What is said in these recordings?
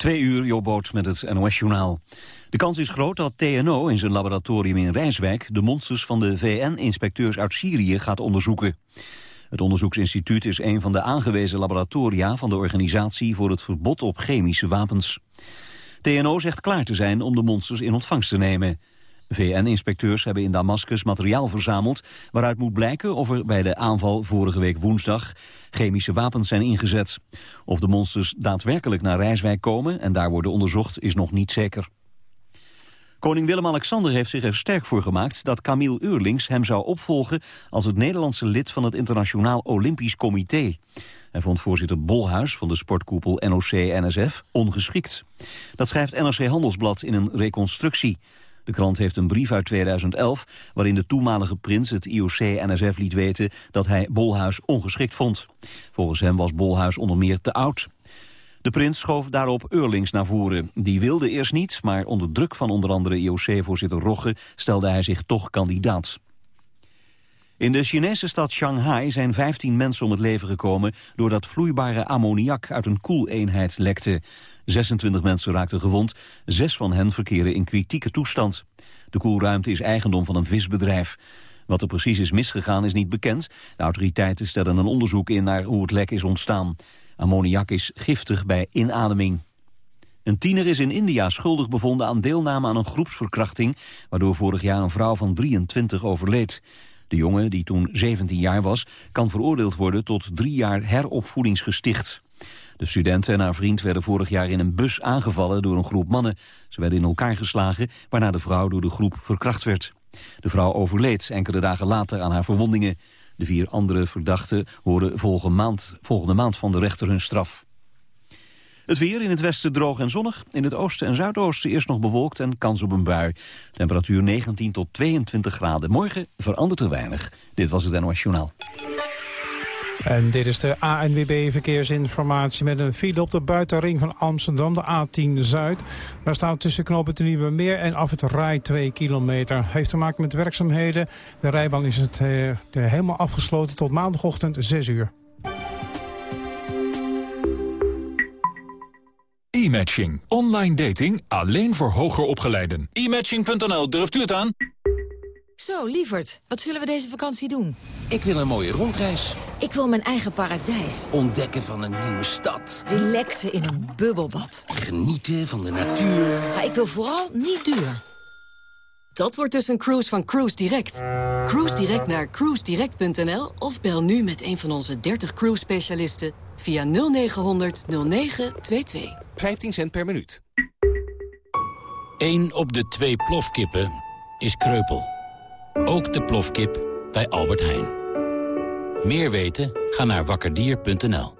Twee uur, Jobboot met het NOS-journaal. De kans is groot dat TNO in zijn laboratorium in Rijswijk... de monsters van de VN-inspecteurs uit Syrië gaat onderzoeken. Het onderzoeksinstituut is een van de aangewezen laboratoria... van de Organisatie voor het Verbod op Chemische Wapens. TNO zegt klaar te zijn om de monsters in ontvangst te nemen. VN-inspecteurs hebben in Damascus materiaal verzameld... waaruit moet blijken of er bij de aanval vorige week woensdag... chemische wapens zijn ingezet. Of de monsters daadwerkelijk naar Rijswijk komen... en daar worden onderzocht, is nog niet zeker. Koning Willem-Alexander heeft zich er sterk voor gemaakt... dat Camille Eurlings hem zou opvolgen... als het Nederlandse lid van het Internationaal Olympisch Comité. Hij vond voorzitter Bolhuis van de sportkoepel NOC-NSF ongeschikt. Dat schrijft NRC Handelsblad in een reconstructie. De krant heeft een brief uit 2011 waarin de toenmalige prins het IOC-NSF liet weten dat hij Bolhuis ongeschikt vond. Volgens hem was Bolhuis onder meer te oud. De prins schoof daarop Eurlings naar voren. Die wilde eerst niet, maar onder druk van onder andere IOC-voorzitter Rogge stelde hij zich toch kandidaat. In de Chinese stad Shanghai zijn 15 mensen om het leven gekomen... doordat vloeibare ammoniak uit een koeleenheid lekte. 26 mensen raakten gewond, zes van hen verkeren in kritieke toestand. De koelruimte is eigendom van een visbedrijf. Wat er precies is misgegaan is niet bekend. De autoriteiten stellen een onderzoek in naar hoe het lek is ontstaan. Ammoniak is giftig bij inademing. Een tiener is in India schuldig bevonden aan deelname aan een groepsverkrachting... waardoor vorig jaar een vrouw van 23 overleed. De jongen, die toen 17 jaar was, kan veroordeeld worden tot drie jaar heropvoedingsgesticht. De studenten en haar vriend werden vorig jaar in een bus aangevallen door een groep mannen. Ze werden in elkaar geslagen, waarna de vrouw door de groep verkracht werd. De vrouw overleed enkele dagen later aan haar verwondingen. De vier andere verdachten horen volgende maand, volgende maand van de rechter hun straf. Het weer in het westen droog en zonnig. In het oosten en zuidoosten eerst nog bewolkt en kans op een bui. Temperatuur 19 tot 22 graden. Morgen verandert er weinig. Dit was het NOS Journaal. En dit is de ANWB verkeersinformatie met een file op de buitenring van Amsterdam, de A10 Zuid. Daar staat tussen knopen de Nieuwe Meer en af het Rij 2 kilometer. Heeft te maken met werkzaamheden. De rijbaan is het, uh, helemaal afgesloten tot maandagochtend 6 uur. E-matching. Online dating alleen voor hoger opgeleiden. E-matching.nl, durft u het aan? Zo, lieverd, wat zullen we deze vakantie doen? Ik wil een mooie rondreis. Ik wil mijn eigen paradijs. Ontdekken van een nieuwe stad. Relaxen in een bubbelbad. Genieten van de natuur. Ja, ik wil vooral niet duur. Dat wordt dus een cruise van Cruise Direct. Cruise Direct naar cruisedirect.nl of bel nu met een van onze 30 cruise specialisten via 0900 0922. 15 cent per minuut. Eén op de twee plofkippen is kreupel. Ook de plofkip bij Albert Heijn. Meer weten? Ga naar wakkerdier.nl.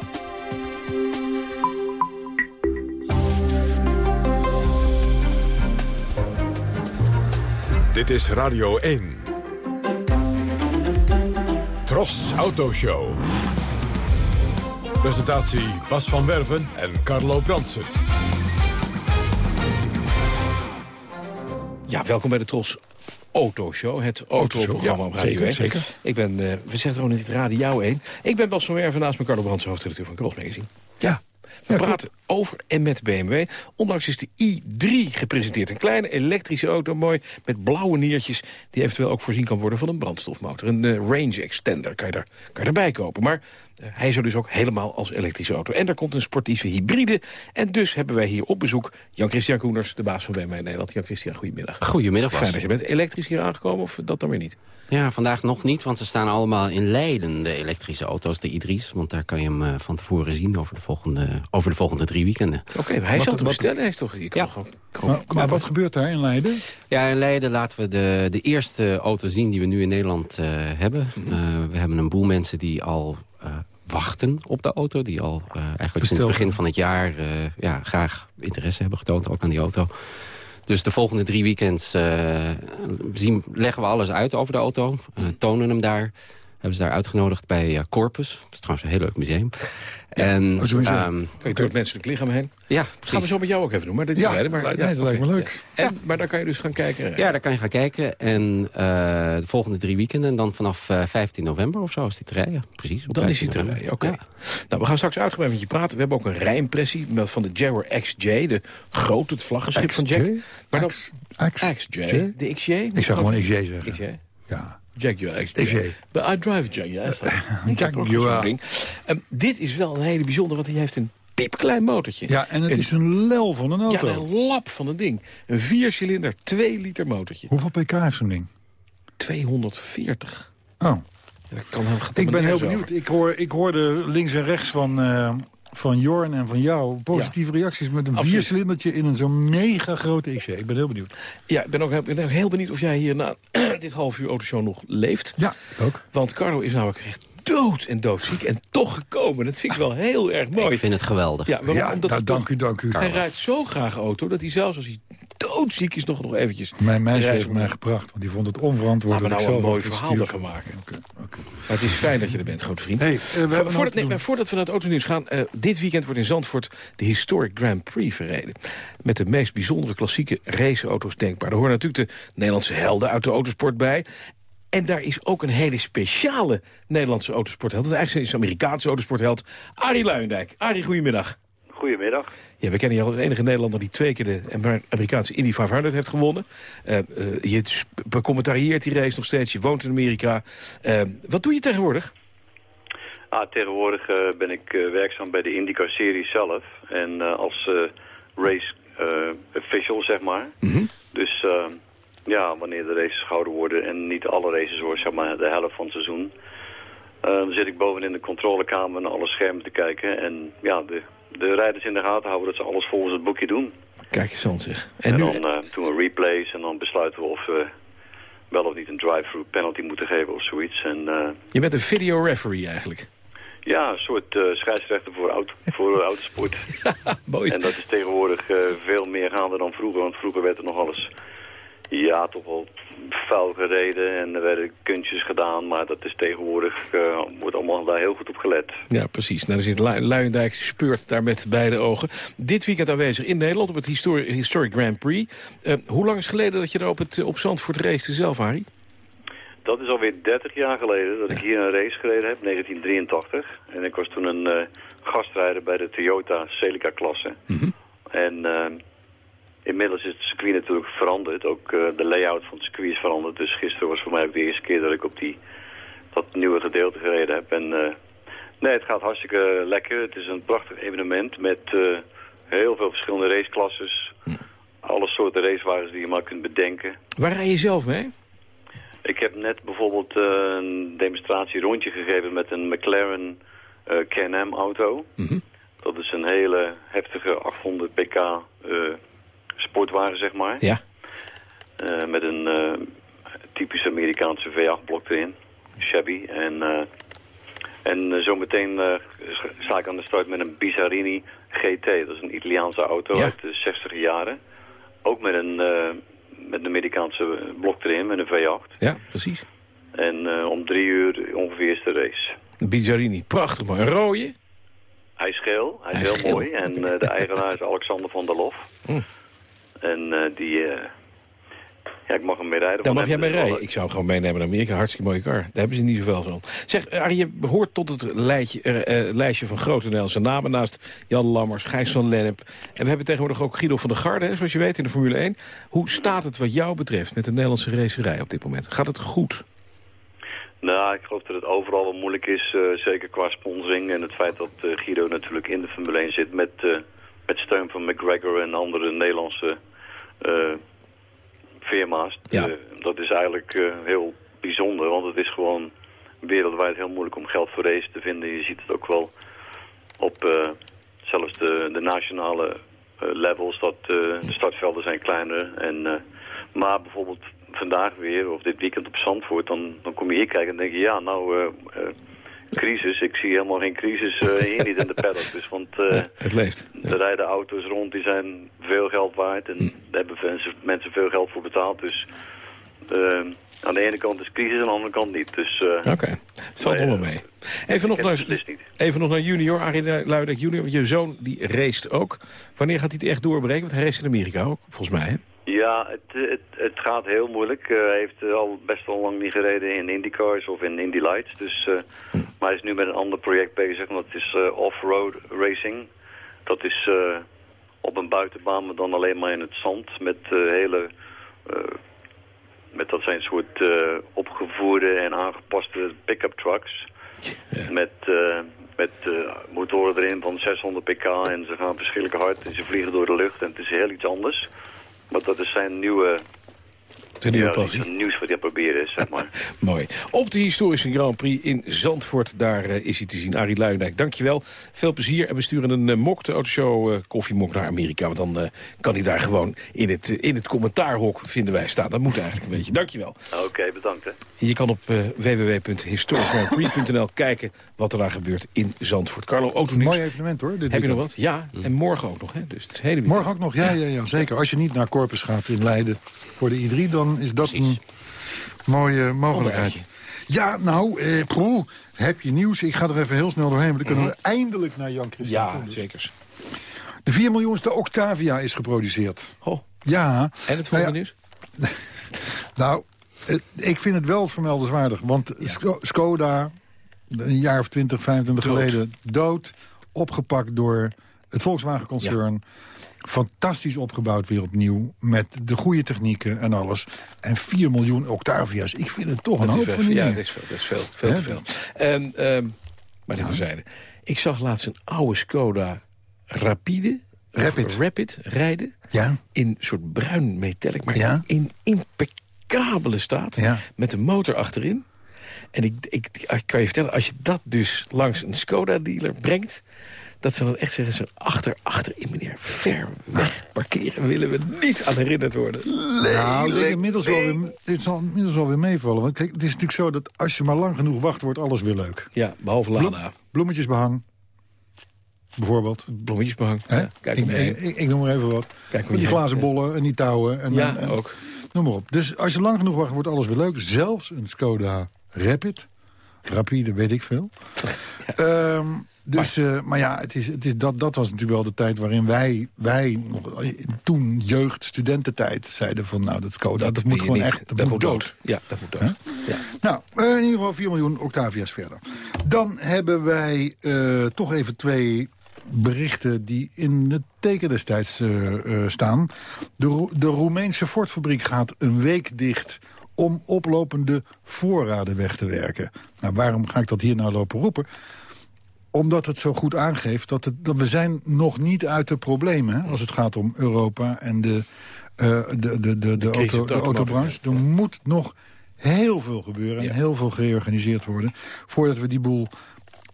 Dit is Radio 1. Tros Autoshow. Presentatie Bas van Werven en Carlo Bransen. Ja, welkom bij de Tros Autoshow, het autoprogramma ja, op Radio zeker, 1. zeker. Ik ben, eh, we zeggen gewoon niet Radio 1. Ik ben Bas van Werven, naast mijn Carlo Brandsen, hoofdredacteur van Cross Magazine. Ja. We praten over en met BMW. Ondanks is de i3 gepresenteerd. Een kleine elektrische auto, mooi, met blauwe niertjes... die eventueel ook voorzien kan worden van een brandstofmotor. Een eh, range extender kan je, daar, kan je erbij kopen. Maar hij is er dus ook helemaal als elektrische auto. En er komt een sportieve hybride. En dus hebben wij hier op bezoek Jan-Christian Koeners... de baas van BMW Nederland. Jan-Christian, goedemiddag. Goedemiddag, Fijn dat je bent. Elektrisch hier aangekomen of dat dan weer niet? Ja, vandaag nog niet, want ze staan allemaal in Leiden, de elektrische auto's, de i3's. Want daar kan je hem eh, van tevoren zien over de volgende, over de volgende drie weekenden. Oké, hij zal te bestellen, heeft toch? Je kan Ja. gewoon, Maar, maar wat gebeurt daar in Leiden? Ja, in Leiden laten we de, de eerste auto zien die we nu in Nederland eh, hebben. Mhm. Eh, we hebben een boel mensen die al wachten op de auto. Die al eh, eigenlijk sinds het begin van het jaar eh, ja, graag interesse hebben getoond. Ook aan die auto. Dus de volgende drie weekends eh, zien, leggen we alles uit over de auto. eh, tonen hem daar. Hebben ze daar uitgenodigd bij eh, Corpus. Dat is trouwens een heel leuk museum. En, Oh, sowieso. ehm, Kan je door het menselijk lichaam heen. ja, Gaan we precies. zo met jou ook even doen. Maar, dit is Ja, rijden, maar, nee, dat lijkt me leuk. ja. En, Maar daar kan je dus gaan kijken. Ja, daar kan je gaan kijken. En eh, de volgende drie weekenden. En dan vanaf eh, 15 november of zo is die te rijden. Precies. Dan is hij 15 te rijden, oké. Ja. Nou, we gaan straks uitgebreid met je praten. We hebben ook een rijimpressie met- van de Jaguar XJ. De grote, het vlaggenschip van Jack. XJ? Maar dan, X- XJ. J? De XJ? Ik zou gewoon XJ zeggen. XJ? Ja. Jaguar XJ. But I drive a Jaguar. yes. Ik heb ook Jaguar. zo'n ding. Ehm, dit is wel een hele bijzondere, want hij heeft een piepklein motortje. ja, en het is een lel van een Ja, auto. een lap van een ding. Een viercilinder, 2 liter motortje. Hoeveel pk heeft zo'n ding? 240. Oh. Ja, dat kan Ik ben heel benieuwd. over. Ik, hoor, ik hoorde links en rechts van, eh, van Jorn en van jou positieve reacties... met een Absoluut. viercilindertje in een zo'n mega grote XC. Ik ben heel benieuwd. Ja, ik ben ook heel, ben ook heel benieuwd of jij hier na dit half uur autoshow nog leeft. Ja, ook. Want Carlo is namelijk echt dood en doodziek en toch gekomen. Dat vind ik wel heel erg mooi. Ik vind het geweldig. Ja, waarom? Ja, Omdat nou, hij dank u, dank u. Hij rijdt zo graag auto dat hij zelfs als hij doodziek is nog, nog eventjes... Mijn meisje heeft mij gebracht, want die vond het onverantwoord. Laten we nou een mooi verhaal ervan maken. Oké, oké. Maar het is fijn dat je er bent, grote vriend. Hey, eh, we Vo- voordat, nee, maar voordat we naar het autonieuws gaan... eh, dit weekend wordt in Zandvoort de Historic Grand Prix verreden. Met de meest bijzondere klassieke raceauto's denkbaar. Daar horen natuurlijk de Nederlandse helden uit de autosport bij. En daar is ook een hele speciale Nederlandse autosportheld. Dat is eigenlijk een Amerikaanse autosportheld. Arie Luijendijk. Arie, goedemiddag. Goedemiddag. Ja, we kennen je als enige Nederlander die twee keer de Amerikaanse Indy 500 heeft gewonnen. Eh, eh, je becommentarieert die race nog steeds. Je woont in Amerika. Eh, wat doe je tegenwoordig? Ah, tegenwoordig ben ik werkzaam bij de IndyCar-serie zelf. En als race official, zeg maar. Dus eh, ja, wanneer de races gehouden worden... en niet alle races worden, zeg maar de helft van het seizoen... eh, dan zit ik bovenin de controlekamer naar alle schermen te kijken. En ja, de, de rijders in de gaten houden dat ze alles volgens het boekje doen. Kijk eens aan zeg. En En, nu, dan eh, doen we replays en dan besluiten we of we wel of niet een drive-through penalty moeten geven of zoiets. En eh, je bent een video referee eigenlijk. Ja, een soort eh, scheidsrechter voor, auto, voor autosport. Mooi. En dat is tegenwoordig veel meer gaande dan vroeger. Want vroeger werd er nog alles, ja, toch wel vuil gereden. En er werden kunstjes gedaan. Maar dat is tegenwoordig, eh, wordt allemaal daar heel goed op gelet. Ja, precies. Nou, dan zit Lu- Luijendijk speurt daar met beide ogen. Dit weekend aanwezig in Nederland op het Histori- Historic Grand Prix. Eh, hoe lang is geleden dat je er op, het, op Zandvoort race zelf, Harry? Dat is alweer 30 jaar geleden dat ik hier een race gereden heb, 1983. En ik was toen een eh, gastrijder bij de Toyota Celica-klasse. En eh, inmiddels is het circuit natuurlijk veranderd. Ook eh, de layout van het circuit is veranderd. Dus gisteren was voor mij ook de eerste keer dat ik op die, dat nieuwe gedeelte gereden heb. En eh, nee, het gaat hartstikke lekker. Het is een prachtig evenement met eh, heel veel verschillende raceklasses. Alle soorten racewagens die je maar kunt bedenken. Waar rij je zelf mee? Ik heb net bijvoorbeeld een demonstratie rondje gegeven met een McLaren Can-Am auto. Dat is een hele heftige 800 pk sportwagen, zeg maar. Ja. Eh, met een eh, typische Amerikaanse V8 blok erin. Chevy. En, eh, en zometeen sta ik aan de start met een Bizarini GT. Dat is een Italiaanse auto Ja. uit de 60 jaren. Ook met een, met een Amerikaanse blok erin, met een V8. Ja, precies. En om drie uur ongeveer is de race. Bizzarini, prachtig mooi. Een rode? Hij is geel, hij is Hij is heel geel. mooi. En de eigenaar is Alexander van der Lof. Hm. En eh, die... eh, ja, ik mag hem mee rijden. Van mag jij mee rijden. Ik zou hem gewoon meenemen naar Amerika. Hartstikke mooie car. Daar hebben ze niet zoveel van. Zeg, eh, Arie, je behoort tot het lijstje, lijstje van grote Nederlandse namen... naast Jan Lammers, Gijs van Lennep. En we hebben tegenwoordig ook Guido van der Garde, hè, zoals je weet, in de Formule 1. Hoe staat het wat jou betreft met de Nederlandse racerij op dit moment? Gaat het goed? Nou, ik geloof dat het overal wel moeilijk is, zeker qua sponsoring. En het feit dat Guido natuurlijk in de Formule 1 zit met, met steun van McGregor en andere Nederlandse eh, firma's. Ja. Eh, dat is eigenlijk eh, heel bijzonder, want het is gewoon wereldwijd heel moeilijk om geld voor race te vinden. Je ziet het ook wel op eh, zelfs de, de nationale eh, levels, dat eh, de startvelden zijn kleiner. En, eh, maar bijvoorbeeld vandaag weer, of dit weekend op Zandvoort, dan, dan kom je hier kijken en denk je, ja, nou, eh, eh, crisis. Ik zie helemaal geen crisis eh, hier niet in de paddock. Dus, want eh, Het leeft. er rijden auto's rond die zijn veel geld waard. En daar hebben mensen, mensen veel geld voor betaald. Dus eh, aan de ene kant is crisis, aan de andere kant niet. Dus, Oké, het valt allemaal mee. Even nog, naar, even nog naar junior, Arie Luidek junior. Want je zoon die race ook. Wanneer gaat hij het echt doorbreken? Want hij race in Amerika ook, volgens mij. Hè? Ja, het, het, het gaat heel moeilijk. Eh, hij heeft eh, al best wel lang niet gereden in IndyCars of in Indy Lights. Dus, eh, Maar hij is nu met een ander project bezig. En dat is off-road racing. Dat is op een buitenbaan, maar dan alleen maar in het zand. Met hele... met dat zijn soort opgevoerde en aangepaste pick-up trucks. Met, met motoren erin van 600 pk en ze gaan verschrikkelijk hard en ze vliegen door de lucht en het is heel iets anders. Maar dat is zijn nieuwe, Zijn nieuwe ja, passie. zijn nieuws wat het proberen is, zeg maar. Mooi. Op de historische Grand Prix in Zandvoort, daar eh, is hij te zien. Arie Luijendijk, dankjewel. Veel plezier. En we sturen een uh, mok, de autoshow uh, koffiemok naar Amerika. Want dan uh, kan hij daar gewoon in het, uh, in het commentaarhok, vinden wij, staan. Dat moet eigenlijk een beetje. Dankjewel. Oké, bedankt hè. Je kan op uh, www.historischgrandprix.nl kijken wat er daar gebeurt in Zandvoort. Carlo, Het is een mooi evenement hoor. Dit Heb je nog wat? Ja, en morgen ook nog. Hè? Dus het is hele Morgen ook nog, ja, ja, ja, zeker. Als je niet naar Corpus gaat in Leiden voor de I3... dan is dat een mooie mogelijkheid. Ja, nou, eh, heb je nieuws? Ik ga er even heel snel doorheen, want dan kunnen we eindelijk naar Jan Christian Ja, Koenders. zeker. De 4 miljoenste Octavia is geproduceerd. Oh. Ja. En het volgende nieuws? Nou, het- ik vind het wel vermeldenswaardig. Want Sko- Skoda, een jaar of 20, 25 Dood. geleden, dood. Opgepakt door het Volkswagen-concern. Fantastisch opgebouwd weer opnieuw. Met de goede technieken en alles. En 4 miljoen Octavia's. Ik vind het toch een hoop van ja, dat is veel. Dat is veel, veel te veel. En, ehm, maar dit terzijde. Ik zag laatst een oude Skoda Rapide, Rapid. Rapid rijden. Ja. In een soort bruin metallic, maar Ja. in impeccabele staat. Ja. Met een motor achterin. En ik, ik, ik kan je vertellen, als je dat dus langs een Skoda-dealer brengt... dat ze dan echt zeggen, zo achter, achterin meneer, ver weg parkeren... willen we niet aan herinnerd worden. Nou, ik denk inmiddels wel weer, dit zal inmiddels wel weer meevallen. Want kijk, het is natuurlijk zo dat als je maar lang genoeg wacht... wordt alles weer leuk. Ja, behalve Bloem- Lada. bloemetjesbehang, bijvoorbeeld. Bloemetjesbehang. Ja, kijk ik, ik, ik, ik noem maar even wat. Kijk die glazen ja. bollen en die touwen. En, Ja, en- en- ook. Noem maar op. Dus als je lang genoeg wacht, wordt alles weer leuk. Zelfs een Skoda Rapid. Rapide, weet ik veel. Ehm, dus, maar, maar ja, het is, het is dat, dat was natuurlijk wel de tijd waarin wij, wij eh, toen jeugd, studententijd, zeiden van nou, dat Skoda, dat, moet gewoon niet. echt, dat, moet dood. Ja, dat moet dood. Ja. Nou, eh, in ieder geval 4 miljoen Octavia's verder. Dan hebben wij eh, toch even twee berichten die in het teken destijds eh, eh, staan. De, Ro- de Roemeense Ford-fabriek gaat een week dicht om oplopende voorraden weg te werken. Nou, waarom ga ik dat hier nou lopen roepen? Omdat het zo goed aangeeft dat, het, dat we zijn nog niet uit de problemen... Hè, als het gaat om Europa en de, eh, de, de, de, de, auto, de autobranche. Er moet nog heel veel gebeuren en heel veel gereorganiseerd worden... voordat we die boel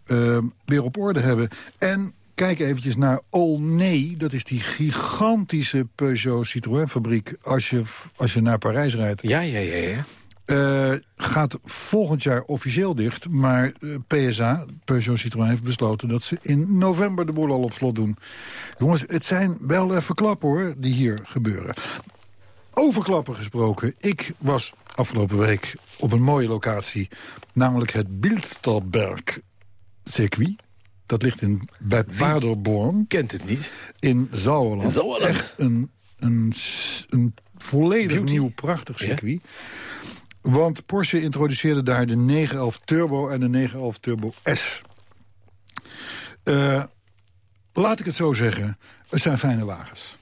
eh, weer op orde hebben. En kijk eventjes naar Olney. Dat is die gigantische Peugeot-Citroën-fabriek... Als je, als je naar Parijs rijdt. Ja, ja, ja, ja. Eh, gaat volgend jaar officieel dicht. Maar eh, PSA, Peugeot Citroën, heeft besloten... dat ze in november de boel al op slot doen. Jongens, het zijn wel even klappen hoor, die hier gebeuren. Over klappen gesproken. Ik was afgelopen week op een mooie locatie. Namelijk het Bilsterberg circuit. Dat ligt in, bij Paderborn. Kent het niet. In Zouwerland. Echt een, een, een volledig Beauty. nieuw, prachtig Ja. Want Porsche introduceerde daar de 911 Turbo en de 911 Turbo S. Eh, laat ik het zo zeggen. Het zijn fijne wagens.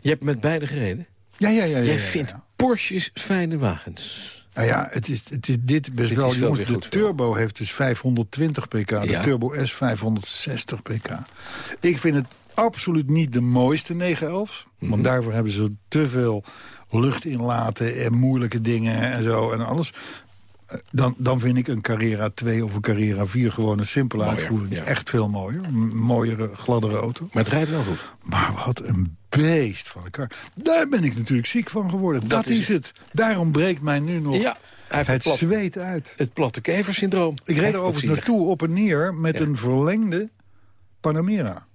Je hebt met beide gereden? Ja, ja, ja. ja, Jij ja, vindt. Porsches fijne wagens. Nou ja, het is, het is dit best Dit wel. is wel jongens, de Turbo heeft dus 520 pk. De. Turbo S 560 pk. Ik vind het absoluut niet de mooiste 911. Mhm. Want daarvoor hebben ze te veel lucht inlaten en moeilijke dingen en zo en alles. dan, dan vind ik een Carrera 2 of een Carrera 4 gewoon een simpele Mooier, uitvoering. ja. Echt veel mooier. Een mooiere, gladdere auto. Maar het rijdt wel goed. Maar wat een beest van elkaar. Daar ben ik natuurlijk ziek van geworden. Dat, is het. Daarom breekt mij nu nog Ja, het het plat- zweet uit. Het platte keversyndroom. Ik reed er overigens naartoe op en neer met Ja. een verlengde Panamera.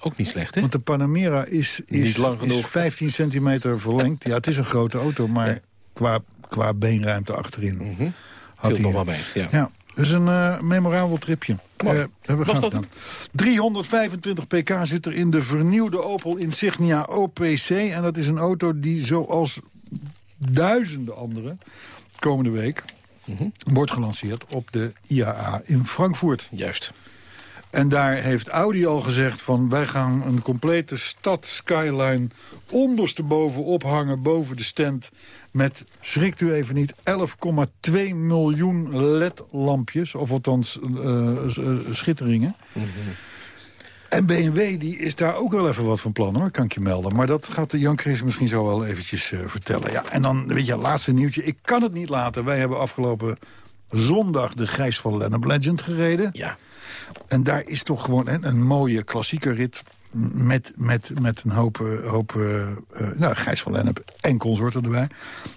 Ook niet slecht, hè? Want de Panamera is, is, Niet lang is genoeg. 15 centimeter verlengd. Ja, het is een grote auto, maar qua, qua beenruimte achterin. Mhm. had Viel hij- nog wel mee, ja. Ja, dus een eh, memorabel tripje. Mooi. Eh, hebben we dan. 325 pk zit er in de vernieuwde Opel Insignia OPC. En dat is een auto die zoals duizenden andere komende week... Mhm. wordt gelanceerd op de IAA in Frankfurt. Juist. En daar heeft Audi al gezegd van... wij gaan een complete stad skyline ondersteboven ophangen... boven de stand met, schrikt u even niet... 11,2 miljoen LED-lampjes, of althans eh, schitteringen. En BMW die is daar ook wel even wat van plan, hoor, kan ik je melden. Maar dat gaat de Jan Chris misschien zo wel eventjes eh, vertellen. Ja, en dan, weet je, laatste nieuwtje. Ik kan het niet laten. Wij hebben afgelopen zondag de Gijs van Lennep Legend gereden. Ja. En daar is toch gewoon een mooie klassieke rit... met, met, met een hoop, eh, hoop eh, eh, nou, Gijs van Lennep en consorten erbij.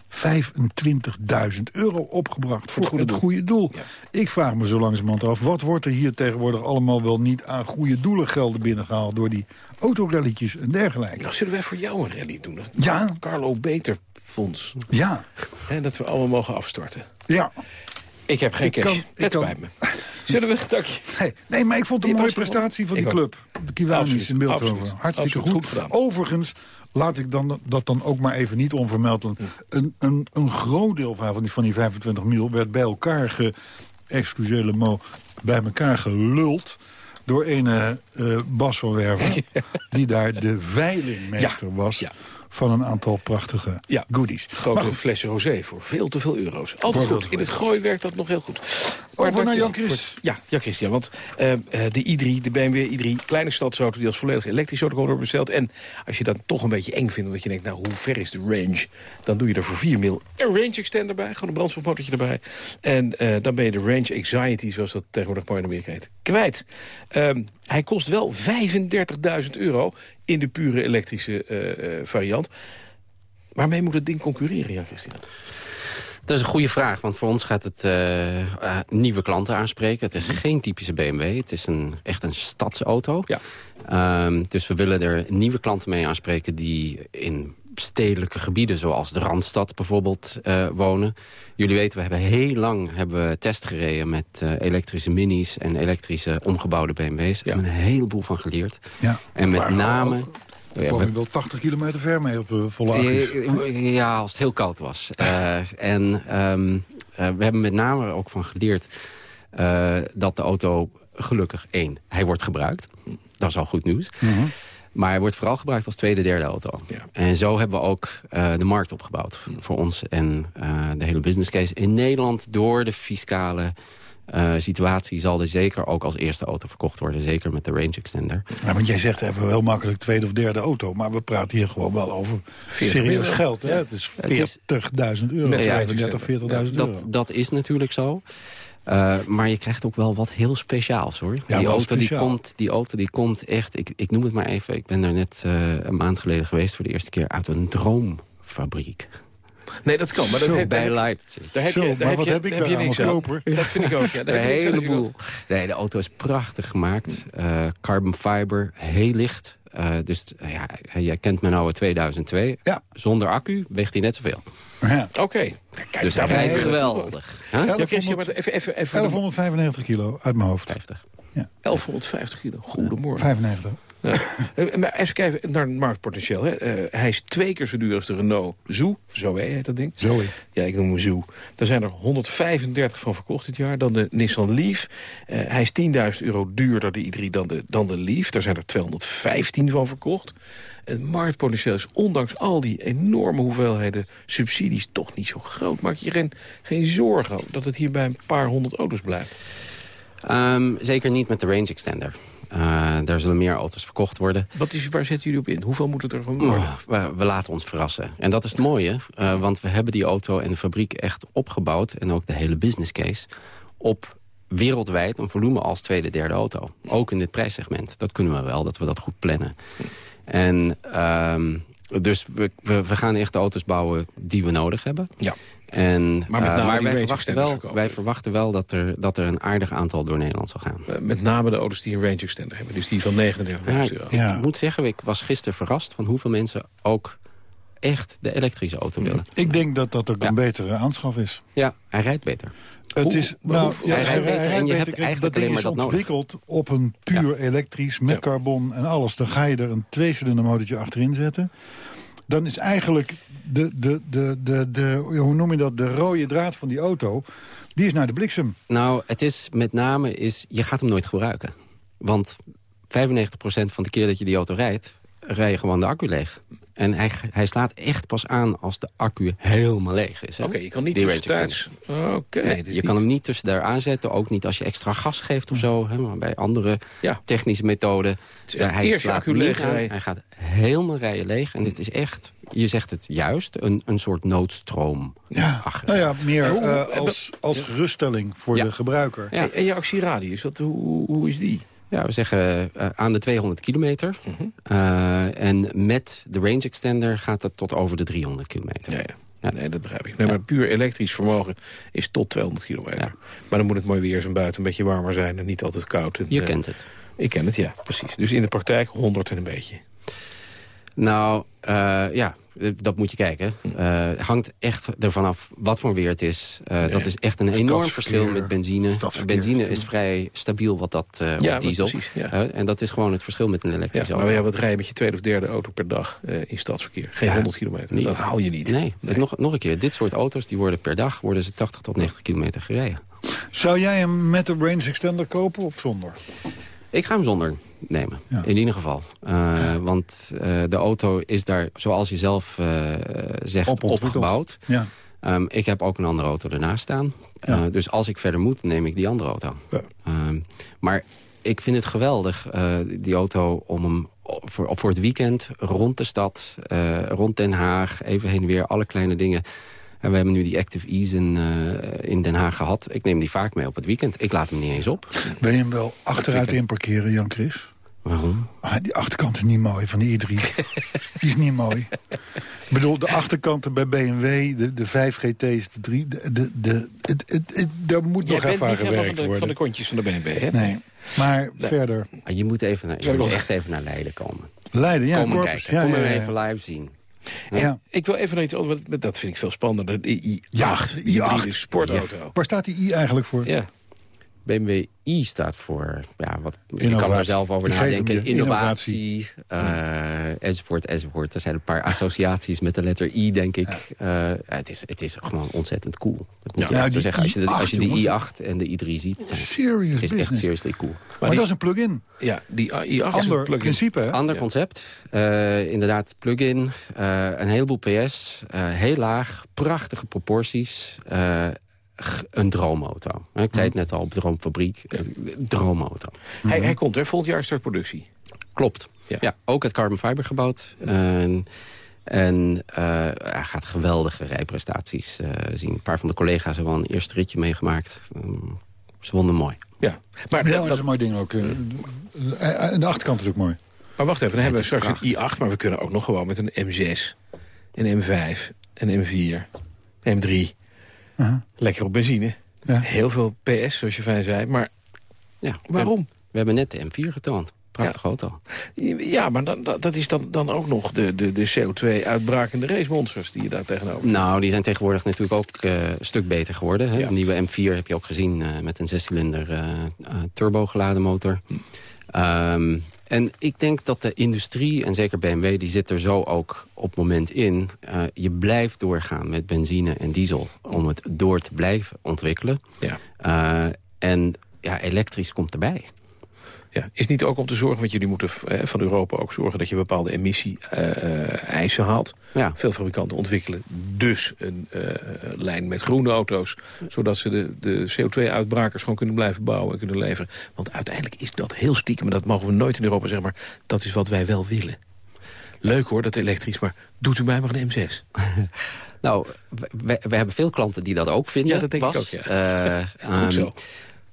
25.000 euro opgebracht voor het goede doel. Ik vraag me zo langzamerhand af... wat wordt er hier tegenwoordig allemaal wel niet aan goede doelen gelden binnengehaald... door die autorallytjes en dergelijke. Nou, zullen wij voor jou een rally doen? Ja. Carlo Beter Fonds. Ja. En dat we allemaal mogen afstorten. Ja. Ik heb geen Ik cash. kan- spijt me. Zullen we... Dank je. Nee, nee, maar ik vond het een mooie prestatie van die ook. club. De Kiwanis in Beeldhoven. Hartstikke Absoluut, goed. goed gedaan. Overigens, laat ik dan, dat dan ook maar even niet onvermeld. Een, een, een groot deel van die, van die 25 mil werd bij elkaar, ge, excuseer le mot, bij elkaar geluld door een eh, Bas van Werven... die daar de veilingmeester was van een aantal prachtige Ja. goodies. Grote Maar flessen rosé voor veel te veel euro's. Altijd goed. In het gooi werkt dat nog heel goed. Over naar Jan Ja, Jan Christian. Want eh, de i3, de BMW i3, kleine stadsauto... die als volledig elektrische auto wordt besteld. En als je dat toch een beetje eng vindt... omdat je denkt, nou, hoe ver is de range? Dan doe je er voor 4 mil een range extender bij. Gewoon een brandstofmotortje erbij. En eh, dan ben je de range anxiety, zoals dat tegenwoordig mooi in Amerika heet, kwijt. Ehm, hij kost wel 35.000 euro in de pure elektrische eh, variant. Waarmee moet het ding concurreren, Jan Christian? Dat is een goede vraag, want voor ons gaat het eh, eh, nieuwe klanten aanspreken. Het is geen typische BMW, het is een, echt een stadsauto. Ja. Ehm, dus we willen er nieuwe klanten mee aanspreken die in stedelijke gebieden... zoals de Randstad bijvoorbeeld eh, wonen. Jullie weten, we hebben heel lang hebben we test gereden... met elektrische minis en elektrische omgebouwde BMW's. Hebben we een heleboel van geleerd. Ja. En met name... Ja, Daar kwam je wel 80 kilometer ver mee op eh, volle Ja, als het heel koud was. Eh, en ehm, eh, we hebben met name ook van geleerd... dat de auto gelukkig, één, hij wordt gebruikt. Dat is al goed nieuws. Maar hij wordt vooral gebruikt als tweede, derde auto. En zo hebben we ook de markt opgebouwd voor ons. En de hele business case in Nederland door de fiscale... eh, situatie zal er zeker ook als eerste auto verkocht worden. Zeker met de range extender. Ja, want jij zegt even heel makkelijk tweede of derde auto. Maar we praten hier gewoon wel over serieus euro. geld. Hè? Ja. Het is Het is- 40.000 euro. Ja, 35, 40.000 euro. Dat, dat is natuurlijk zo. Eh, maar je krijgt ook wel wat heel speciaals, hoor. die, auto die, komt, die auto die komt echt... Ik, ik noem het maar even. Ik ben daar net eh, een maand geleden geweest... voor de eerste keer uit een droomfabriek. Nee, dat kan. Maar dat Zo, heb, bij Leipzig. Daar heb Zo, je, maar daar heb wat je, heb ik daar niks aan. koper? Dat vind ik ook, ja. Een heleboel. Nee, de auto is prachtig gemaakt. Eh, carbon fiber, heel licht. Eh, dus ja, jij kent mijn oude 2002. Ja. Zonder accu weegt hij net zoveel. Ja. Oké. Kijk, Dus hij rijdt geweldig. Huh? Ja, Christian, maar even, even, even 1195 kilo uit mijn hoofd. 50. 1150 kilo. Goedemorgen. 95. Ja. Eh, Maar even kijken naar het marktpotentieel. Hè. Eh, hij is twee keer zo duur als de Renault Zoe. Zoe heet dat ding. Zoe. Ja, ik noem hem Zoe. Daar zijn er 135 van verkocht dit jaar. Dan de Nissan Leaf. Eh, hij is 10.000 euro duurder, de i3, dan de, dan de Leaf. Daar zijn er 215 van verkocht. Het marktpotentieel is ondanks al die enorme hoeveelheden subsidies toch niet zo groot. Maak je geen, geen zorgen dat het hier bij een paar honderd auto's blijft. Ehm, zeker niet met de range extender. Uh, daar zullen meer auto's verkocht worden. Wat is, waar zetten jullie op in? Hoeveel moet het er gewoon worden? Oh, we, we, laten ons verrassen. En dat is het mooie, uh, want we hebben die auto en de fabriek echt opgebouwd... en ook de hele business case op wereldwijd een volume als tweede, derde auto. Ook in dit prijssegment. Dat kunnen we wel, dat we dat goed plannen. En um, dus we, we, we, gaan echt de auto's bouwen die we nodig hebben. Ja. En, maar, met name uh, maar wij, verwachten wel, wij verwachten wel dat er, dat er een aardig aantal door Nederland zal gaan. Uh, met name de auto's die een range extender hebben. Dus die van 39 ja, euro. Ja. Ik moet zeggen, ik was gisteren verrast van hoeveel mensen ook echt de elektrische auto willen. Ik denk dat dat ook ja. een betere aanschaf is. Ja, hij rijdt beter. Het Hoe, is, nou, ja, hij rijdt beter en je hebt beter. eigenlijk dat alleen maar is dat ontwikkeld nodig. op een puur elektrisch, met carbon en alles. Dan ga je er een tweecilinder motortje achterin zetten dan is eigenlijk de, de, de, de, de, hoe noem je dat, de rode draad van die auto... die is naar de bliksem. Nou, het is met name, is, je gaat hem nooit gebruiken. Want 95% van de keer dat je die auto rijdt... rij je gewoon de accu leeg. En hij, hij slaat echt pas aan als de accu helemaal leeg is. Oké, okay, je kan niet. Oké. Okay, nee, je niet... kan hem niet tussen daar aanzetten. Ook niet als je extra gas geeft of zo. Hè, maar bij andere ja. technische methoden. Ja, hij slaat accu leeg aan, Hij gaat helemaal rijden leeg. En dit is echt, je zegt het juist, een, een soort noodstroom. Ja, nou ja, meer uh, als, als geruststelling voor ja. de gebruiker. En je actieradius, wat, hoe, hoe is die? Ja, we zeggen uh, aan de 200 kilometer. Mm -hmm. uh, en met de range extender gaat het tot over de 300 kilometer. Ja, ja. ja. Nee, dat begrijp ik. Nee, maar puur elektrisch vermogen is tot 200 kilometer. Maar dan moet het mooi weer zijn buiten, een beetje warmer zijn en niet altijd koud. En, Je uh, kent het. Ik ken het, ja, precies. Dus in de praktijk 100 en een beetje. Nou, ja, dat moet je kijken. Uh, hangt echt ervan af wat voor weer het is. Uh, nee. Dat is echt een enorm verschil met benzine. Benzine is vrij stabiel wat dat, uh, ja, of diesel. Precies, ja. en dat is gewoon het verschil met een elektrische ja, auto. Maar ja, wat rij je met je tweede of derde auto per dag in stadsverkeer? Geen ja, 100 kilometer. Niet. Dat haal je niet. Nee, nee. Nog, nog een keer. Dit soort auto's die worden per dag worden ze 80 tot 90 kilometer gereden. Zou jij hem met de range extender kopen of zonder? Ik ga hem zonder nemen, ja. in ieder geval. Uh, ja. Want uh, de auto is daar, zoals je zelf uh, zegt, Op opgebouwd. Ja. Um, ik heb ook een andere auto ernaast staan. dus als ik verder moet, neem ik die andere auto. Um, maar ik vind het geweldig, die auto, om hem voor, voor het weekend rond de stad, rond Den Haag, even heen en weer, alle kleine dingen... En we hebben nu die Active Ease in, uh, in Den Haag gehad. Ik neem die vaak mee op het weekend. Ik laat hem niet eens op. Ben je hem wel achteruit inparkeren, Jan Chris? Waarom? Ah, die achterkant is niet mooi van de i3. die is niet mooi. Ik bedoel, de achterkanten bij BMW, de, de 5 GT's, de 3... De, de, de, het, het, het, daar moet Jij nog even aan gewerkt van de, worden. van de kontjes van de BMW, hè? Nee, maar verder... Je moet, even naar, je moet echt even naar Leiden komen. Leiden, ja. Kom kijken, ja, kom ja, even live zien. Ja. Ik wil even naar iets anders, dat vind ik veel spannender. De i8, ja, de i8 sportauto. Ja. Waar staat die i eigenlijk voor? Ja. BMW i staat voor, ja, wat, innovatie. ik kan er zelf over nadenken, innovatie, uh, enzovoort, enzovoort. Er zijn een paar associaties met de letter I, denk ik. Ja. Uh, het, is, het is gewoon ontzettend cool. Dat moet ja, je ja, zeggen. Als je, de, als je de i8 en de i3 ziet, Serious het is business. echt seriously cool. Maar, maar die, dat is een plug-in. Ja, die i8 Ander is een plug-in. principe, hè? Ander concept. Uh, inderdaad, plug-in. een heleboel PS. heel laag. Prachtige proporties een droomauto. Ik zei het net al, droomfabriek, ja. droomauto. Hij, hij komt er, volgend jaar start productie. Klopt. Ja. ja ook het carbon fiber gebouwd. En, en uh, hij gaat geweldige rijprestaties uh, zien. Een paar van de collega's hebben al een eerste ritje meegemaakt. Um, ze vonden mooi. Ja, maar ja, dat is een mooi ding ook. En de achterkant is ook mooi. Maar wacht even, dan hebben we straks een i8... maar we kunnen ook nog gewoon met een M6, een M5, een M4, een M3... Uh -huh. Lekker op benzine. Ja. Heel veel PS, zoals je fijn zei. Maar ja, waarom? We, we hebben net de M4 getoond. Prachtige ja. auto. Ja, maar dan, dat is dan, dan ook nog de, de, de CO2-uitbrakende racemonsters die je daar tegenover Nou, die zijn tegenwoordig natuurlijk ook uh, een stuk beter geworden. Hè? Ja. De nieuwe M4 heb je ook gezien uh, met een zescilinder uh, turbo geladen motor. Hm. Um, en ik denk dat de industrie, en zeker BMW, die zit er zo ook op het moment in. Uh, je blijft doorgaan met benzine en diesel om het door te blijven ontwikkelen. Ja. Uh, en ja, elektrisch komt erbij. Ja, is niet ook om te zorgen, want jullie moeten eh, van Europa ook zorgen... dat je bepaalde emissie-eisen haalt. Ja. Veel fabrikanten ontwikkelen dus een eh, lijn met groene auto's... zodat ze de, de CO2-uitbrakers gewoon kunnen blijven bouwen en kunnen leveren. Want uiteindelijk is dat heel stiekem, en dat mogen we nooit in Europa zeggen... maar dat is wat wij wel willen. Leuk hoor, dat elektrisch, maar doet u mij maar een M6. Nou, we, hebben veel klanten die dat ook vinden. Ja, dat denk ik ook, ja. Eh, Goed ehm, zo.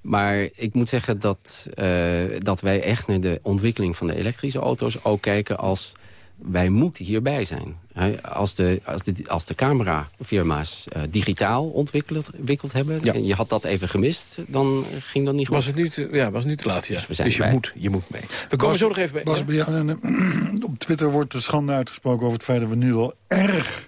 Maar ik moet zeggen dat, eh, dat wij echt naar de ontwikkeling van de elektrische auto's ook kijken als wij moeten hierbij zijn. Hè, Als de, als de, als de camerafirma's eh, digitaal ontwikkeld, ontwikkeld hebben... Ja. en je had dat even gemist, dan ging dat niet goed. Was het nu te, ja, was het nu te laat, ja. Dus, we zijn je, erbij. moet, je moet mee. We komen Bas- zo nog even bij. Bas, ja? bij jou, en, op Twitter wordt de schande uitgesproken over het feit dat we nu al erg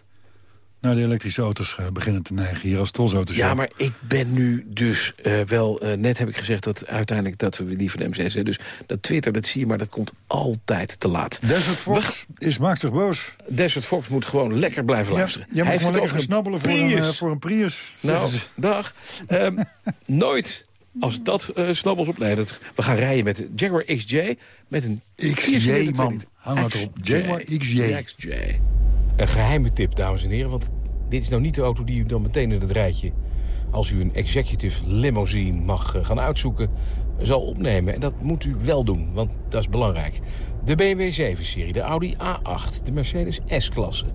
naar de elektrische auto's eh, beginnen te neigen hier als Tolsauto's. Ja, maar ik ben nu dus eh, wel... eh, net heb ik gezegd dat uiteindelijk dat we liever de M6... Hè, dus dat Twitter, dat zie je, maar dat komt altijd te laat. Desert Fox is, maakt zich boos. Desert Fox moet gewoon lekker blijven Ja, luisteren. jij moet Hij heeft gewoon het lekker gaan snabbelen voor een, Prius. voor een Prius. Nou, ze. dag. Ehm, nooit als dat eh snabbels op... Nee, dat, we gaan rijden met Jaguar XJ met een... XJ, man. nou toch op. Jaguar XJ. XJ. Een geheime tip, dames en heren. Want dit is nou niet de auto die u dan meteen in het rijtje... als u een executive limousine mag eh, gaan uitzoeken... zal opnemen. En dat moet u wel doen, want dat is belangrijk. De BMW 7-serie, de Audi A8, de Mercedes S-klasse.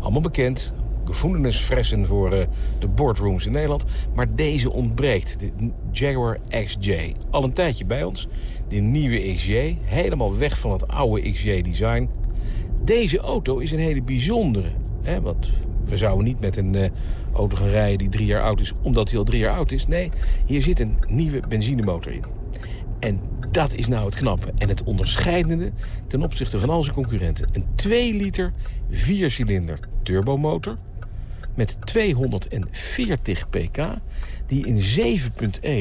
Allemaal bekend. Gevoelensfressen voor eh, de boardrooms in Nederland. Maar deze ontbreekt. De Jaguar XJ. Al een tijdje bij ons. De nieuwe XJ. Helemaal weg van het oude XJ-design. Deze auto is een hele bijzondere. Hè? Want we zouden niet met een eh, auto gaan rijden die drie jaar oud is... omdat hij al drie jaar oud is. Nee, hier zit een nieuwe benzinemotor in. En dat is nou het knappe en het onderscheidende ten opzichte van al zijn concurrenten. Een 2 liter 4-cilinder turbomotor met 240 pk... die in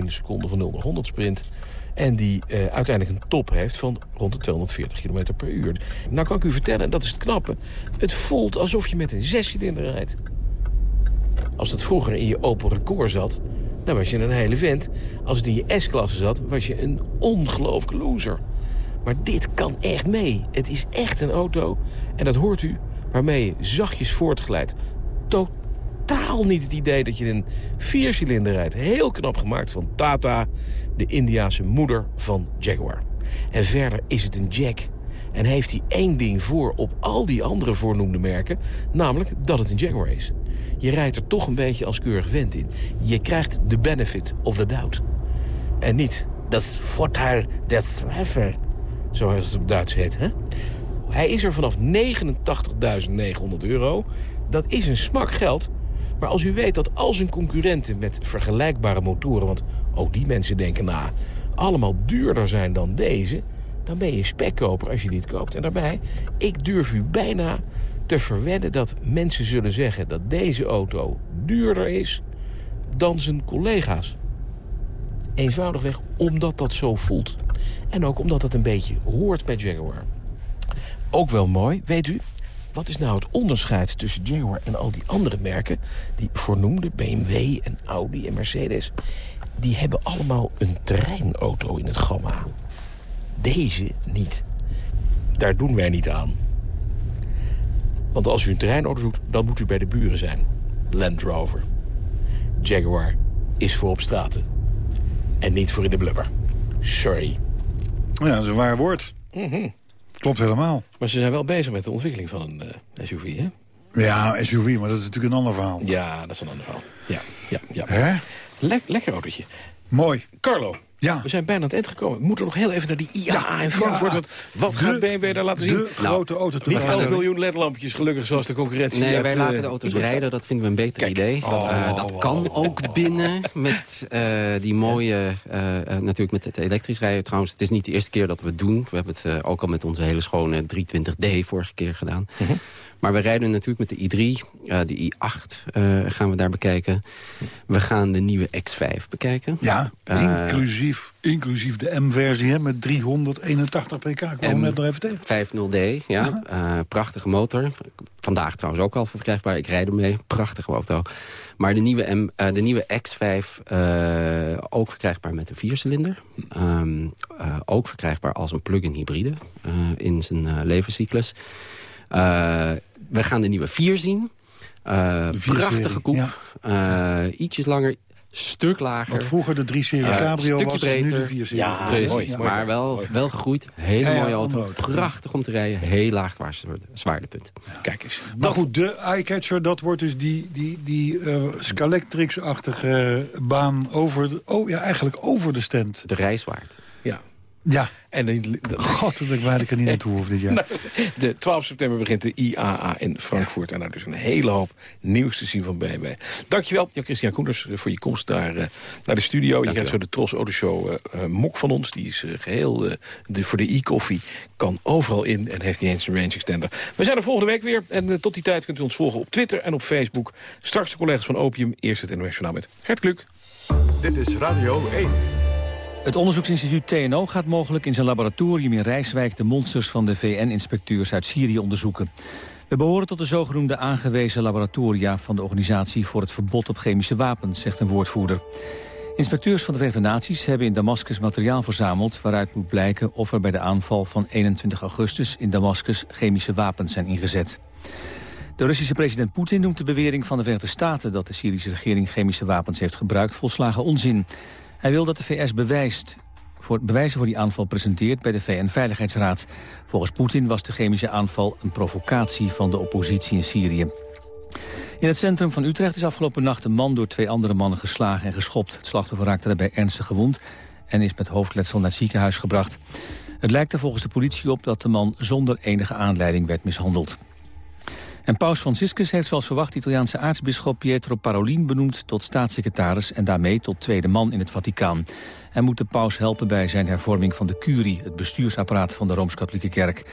7,1 seconden van 0 naar 100 sprint... en die eh, uiteindelijk een top heeft van rond de 240 km per uur. Nou kan ik u vertellen, en dat is het knappe... het voelt alsof je met een 6-cilinder rijdt. Als dat vroeger in je Opel Record zat, dan was je een hele vent. Als het in je S-klasse zat, was je een ongelooflijke loser. Maar dit kan echt mee. Het is echt een auto, en dat hoort u, waarmee je zachtjes voortglijdt. Niet het idee dat je een viercilinder rijdt. Heel knap gemaakt van Tata, de Indiase moeder van Jaguar. En verder is het een Jack. En heeft hij één ding voor op al die andere voornoemde merken... namelijk dat het een Jaguar is. Je rijdt er toch een beetje als keurig vent in. Je krijgt de benefit of the doubt. En niet dat Vorteil des Treffer, zoals het op Duits heet. Hè? Hij is er vanaf 89.900 euro. Dat is een smak geld. Maar als u weet dat al zijn concurrenten met vergelijkbare motoren... want ook die mensen denken na, allemaal duurder zijn dan deze... dan ben je spekkoper als je dit koopt. En daarbij, ik durf u bijna te verwedden dat mensen zullen zeggen... dat deze auto duurder is dan zijn collega's. Eenvoudigweg omdat dat zo voelt. En ook omdat het een beetje hoort bij Jaguar. Ook wel mooi, weet u... Wat is nou het onderscheid tussen Jaguar en al die andere merken... die voornoemde BMW en Audi en Mercedes... die hebben allemaal een terreinauto in het gamma. Deze niet. Daar doen wij niet aan. Want als u een terreinauto zoekt, dan moet u bij de buren zijn. Land Rover. Jaguar is voor op straten. En niet voor in de blubber. Sorry. Ja, dat is een waar woord. Mhm. Klopt helemaal. Maar ze zijn wel bezig met de ontwikkeling van een eh, SUV, hè? Ja, SUV, maar dat is natuurlijk een ander verhaal. Ja, dat is een ander verhaal. Ja, ja, ja. Hè? Le lekker autootje. Mooi. Carlo, Ja. we zijn bijna aan het eind gekomen. We moeten nog heel even naar die IAA in Frankfurt. ja. wat De- gaat BMW daar laten zien? De grote auto te Niet laten 11 zien. miljoen ledlampjes, gelukkig, zoals de concurrentie. Nee, uit, wij eh, laten de auto's rijden. Dat vinden we een beter Kijk. idee. Oh, Eh, dat oh, kan oh, ook binnen met eh, die mooie... natuurlijk met het elektrisch rijden. Trouwens, het is niet de eerste keer dat we het doen. We hebben het eh, ook al met onze hele schone 320D vorige keer gedaan. Mhm. Maar we rijden natuurlijk met de i3. eh, de i8 eh, gaan we daar bekijken. We gaan de nieuwe X5 bekijken. Ja, Eh, inclusief, inclusief de M-versie hè, met 381 pk. Ik kwam net nog even tegen. 50D, ja. Prachtige motor. vandaag trouwens ook al verkrijgbaar. Ik rijd ermee. Prachtige auto. Maar de nieuwe, M, uh, de nieuwe X5 uh, ook verkrijgbaar met een viercilinder. Um, uh, ook verkrijgbaar als een plug-in hybride in zijn levenscyclus. We gaan de nieuwe 4 zien. prachtige koep. Ja. ietsjes langer, stuk lager. Wat vroeger de 3-serie uh, Cabrio was, breter. nu de 4-serie. Ja, precies. Ja. Maar wel, mooi. wel gegroeid. Hele ja, mooie auto. Prachtig om te rijden. Heel laag zwaardepunt. Kijk eens. Maar goed, de eyecatcher, dat wordt dus die, die, die uh, Scalectrix-achtige baan over, de, oh, ja, eigenlijk over de stand. De reiswaard. Ja. En de, de, God, dat ik er niet naartoe hoef dit jaar. De 12 september begint de IAA in Frankfurt. Ja. En daar dus een hele hoop nieuws te zien van BMW. Dankjewel, Jan Christian Koenders, voor je komst naar, uh, naar de studio. Dankjewel. Je krijgt zo de Tros Autoshow uh, uh, mok van ons. Die is geheel de, voor de e-koffie. Kan overal in en heeft niet eens een range extender. We zijn er volgende week weer. En tot die tijd kunt u ons volgen op Twitter en op Facebook. Straks de collega's van Opium. Eerst het NOS met Gert Kluk. Dit is Radio 1. Het onderzoeksinstituut TNO gaat mogelijk in zijn laboratorium in Rijswijk... de monsters van de VN-inspecteurs uit Syrië onderzoeken. We behoren tot de zogenoemde aangewezen laboratoria... van de Organisatie voor het Verbod op Chemische Wapens, zegt een woordvoerder. Inspecteurs van de Verenigde Naties hebben in Damascus materiaal verzameld... waaruit moet blijken of er bij de aanval van 21 augustus in Damascus chemische wapens zijn ingezet. De Russische president Poetin noemt de bewering van de Verenigde Staten... dat de Syrische regering chemische wapens heeft gebruikt volslagen onzin. Hij wil dat de VS bewijst, voor, bewijzen voor die aanval presenteert bij de VN-veiligheidsraad. Volgens Poetin was de chemische aanval een provocatie van de oppositie in Syrië. In het centrum van Utrecht is afgelopen nacht een man door twee andere mannen geslagen en geschopt. Het slachtoffer raakte daarbij ernstig gewond en is met hoofdletsel naar het ziekenhuis gebracht. Het lijkt er volgens de politie op dat de man zonder enige aanleiding werd mishandeld. En paus Franciscus heeft zoals verwacht Italiaanse aartsbisschop Pietro Parolin benoemd tot staatssecretaris en daarmee tot tweede man in het Vaticaan. Hij moet de paus helpen bij zijn hervorming van de curie, het bestuursapparaat van de Rooms-Katholieke Kerk.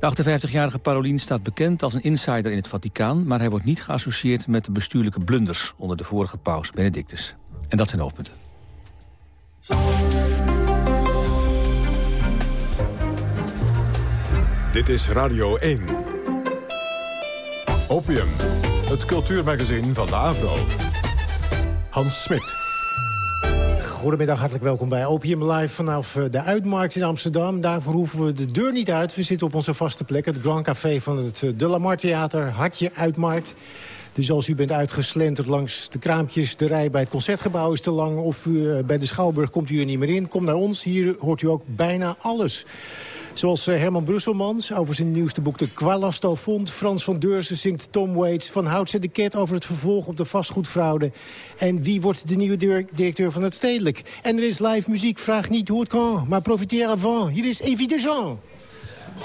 De 58-jarige Parolin staat bekend als een insider in het Vaticaan, maar hij wordt niet geassocieerd met de bestuurlijke blunders onder de vorige paus Benedictus. En dat zijn hoofdpunten. Dit is Radio 1. Opium, het cultuurmagazin van de Avro. Hans Smit. Goedemiddag, hartelijk welkom bij Opium Live vanaf eh, de Uitmarkt in Amsterdam. Daarvoor hoeven we de deur niet uit. We zitten op onze vaste plek, het Grand Café van het eh, De Lamar Theater, Hartje Uitmarkt. Dus als u bent uitgeslenterd langs de kraampjes, de rij bij het Concertgebouw is te lang... of u, eh, bij de Schouwburg komt u er niet meer in, kom naar ons. Hier hoort u ook bijna alles. Zoals eh, Herman Brusselmans over zijn nieuwste boek De Qualasto vond. Frans van Deurzen zingt Tom Waits. Van Houtse de Ket over het vervolg op de vastgoedfraude. En wie wordt de nieuwe directeur van het Stedelijk? En er is live muziek. Vraag niet hoe het kan, maar profiteer ervan. Hier is Evie de Jean.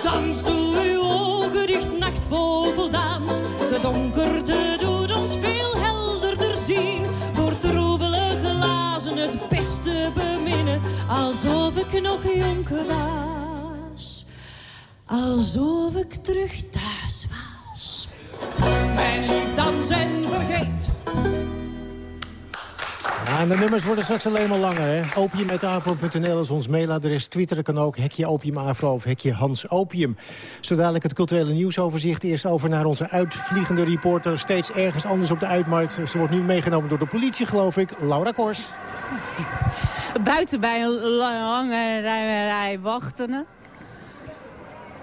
Dans doe uw ogen dicht, nachtvogeldans. De donkerte doet ons veel helderder zien. Door troebele glazen het beste beminnen. Alsof ik nog jonker was alsof ik terug thuis was. Mijn lief dans en vergeet. Ja, en de nummers worden straks alleen maar langer. Hè? Opiumetafro.nl is ons mailadres. Twitter kan ook. Hekje Opiumafro of Hekje Hans Opium. Zo dadelijk het culturele nieuwsoverzicht. Eerst over naar onze uitvliegende reporter. Steeds ergens anders op de uitmarkt. Ze wordt nu meegenomen door de politie, geloof ik. Laura Kors. Buiten bij een lange rij, rij wachten.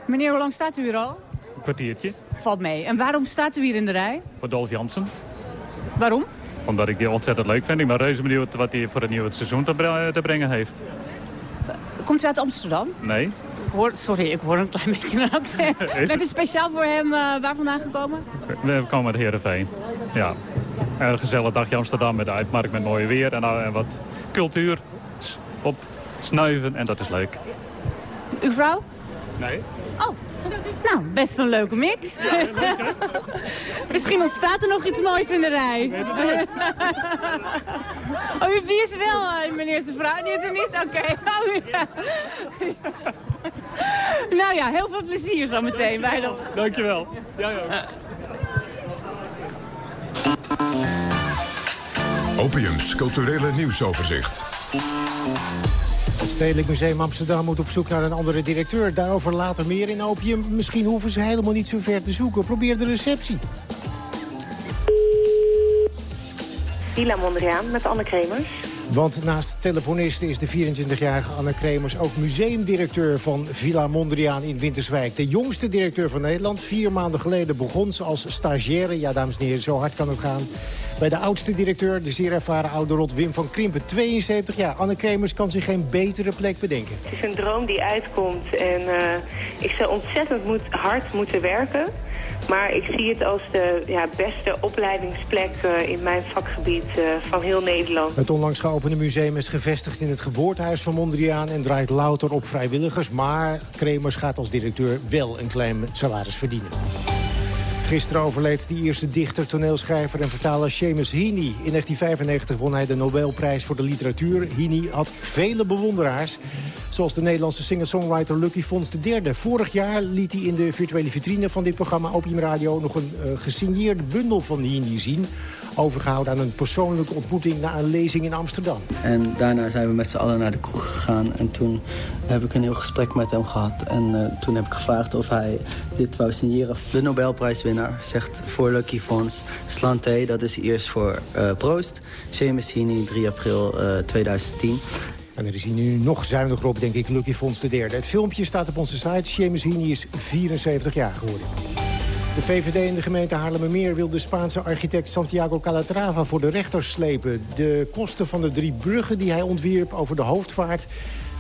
Meneer, hoe lang staat u hier al? Een kwartiertje. Valt mee. En waarom staat u hier in de rij? Voor Dolf Jansen. Waarom? Omdat ik die ontzettend leuk vind. Ik ben reuze benieuwd wat hij voor het nieuwe seizoen te, te brengen heeft. Komt u uit Amsterdam? Nee. Ik hoor, sorry, ik hoor een klein beetje een accent. Bent u speciaal voor hem uh, waar vandaan gekomen? We komen uit Heerenveen. Ja. Een gezellig dagje Amsterdam met de uitmarkt met mooi weer en, uh, en wat cultuur op snuiven. En dat is leuk. Uw vrouw? Nee. Oh, nou, best een leuke mix. Misschien ontstaat er nog iets moois in de rij. oh, wie is wel uh, meneer zijn vrouw? Die is er niet? Oké. Oh, ja. nou ja, heel veel plezier zo meteen. Bij de... Dankjewel. Ja, ja. Opiums culturele nieuwsoverzicht. Het Stedelijk Museum Amsterdam moet op zoek naar een andere directeur. Daarover later meer in Opium. Misschien hoeven ze helemaal niet zo ver te zoeken. Probeer de receptie. Villa Mondriaan met Anne Kremers. Want naast telefoniste is de 24-jarige Anne Kremers ook museumdirecteur van Villa Mondriaan in Winterswijk. De jongste directeur van Nederland. Vier maanden geleden begon ze als stagiaire. Ja, dames en heren, zo hard kan het gaan. Bij de oudste directeur, de zeer ervaren oude rot Wim van Krimpen, 72 jaar. Anne Kremers kan zich geen betere plek bedenken. Het is een droom die uitkomt en uh, ik zou ontzettend moet, hard moeten werken. Maar ik zie het als de ja, beste opleidingsplek uh, in mijn vakgebied uh, van heel Nederland. Het onlangs geopende museum is gevestigd in het geboortehuis van Mondriaan... en draait louter op vrijwilligers. Maar Kremers gaat als directeur wel een klein salaris verdienen. Gisteren overleed de eerste dichter, toneelschrijver en vertaler Seamus Heaney. In 1995 won hij de Nobelprijs voor de literatuur. Heaney had vele bewonderaars. Zoals de Nederlandse singer-songwriter Lucky Fons III. Vorig jaar liet hij in de virtuele vitrine van dit programma Opium Radio... nog een uh, gesigneerde bundel van Heaney zien. Overgehouden aan een persoonlijke ontmoeting na een lezing in Amsterdam. En daarna zijn we met z'n allen naar de kroeg gegaan. En toen heb ik een heel gesprek met hem gehad. En uh, toen heb ik gevraagd of hij dit wou signeren. De Zegt voor Lucky Fons... Slante, dat is eerst voor uh, Proost. Heaney, 3 april 2010. En er is hier nu nog zuiniger op, denk ik, Lucky Fons de derde. Het filmpje staat op onze site. Seamus is 74 jaar geworden. De VVD in de gemeente Haarlemmermeer wil de Spaanse architect Santiago Calatrava voor de rechter slepen. De kosten van de drie bruggen die hij ontwierp over de hoofdvaart...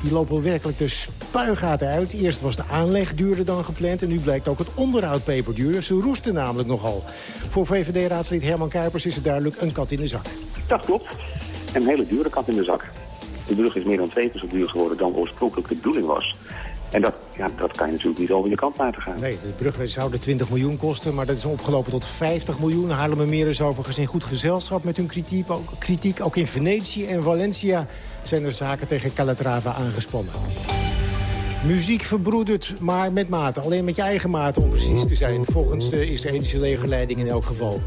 die lopen werkelijk de spuigaten uit. Eerst was de aanleg duurder dan gepland en nu blijkt ook het onderhoud peperduur. Ze roesten namelijk nogal. Voor VVD-raadslid Herman Kuipers is het duidelijk een kat in de zak. Dat klopt. En een hele dure kat in de zak. De brug is meer dan twee keer zo duur geworden dan oorspronkelijk de bedoeling was. En dat, ja, dat kan je natuurlijk niet over je kant laten gaan. Nee, de bruggen zouden 20 miljoen kosten, maar dat is opgelopen tot 50 miljoen. Haarlemmermeer is overigens in goed gezelschap met hun kritiek ook, kritiek. ook in Venetië en Valencia zijn er zaken tegen Calatrava aangespannen. Muziek verbroedert, maar met mate. Alleen met je eigen mate om precies te zijn. Volgens de Israëlische legerleiding in elk geval.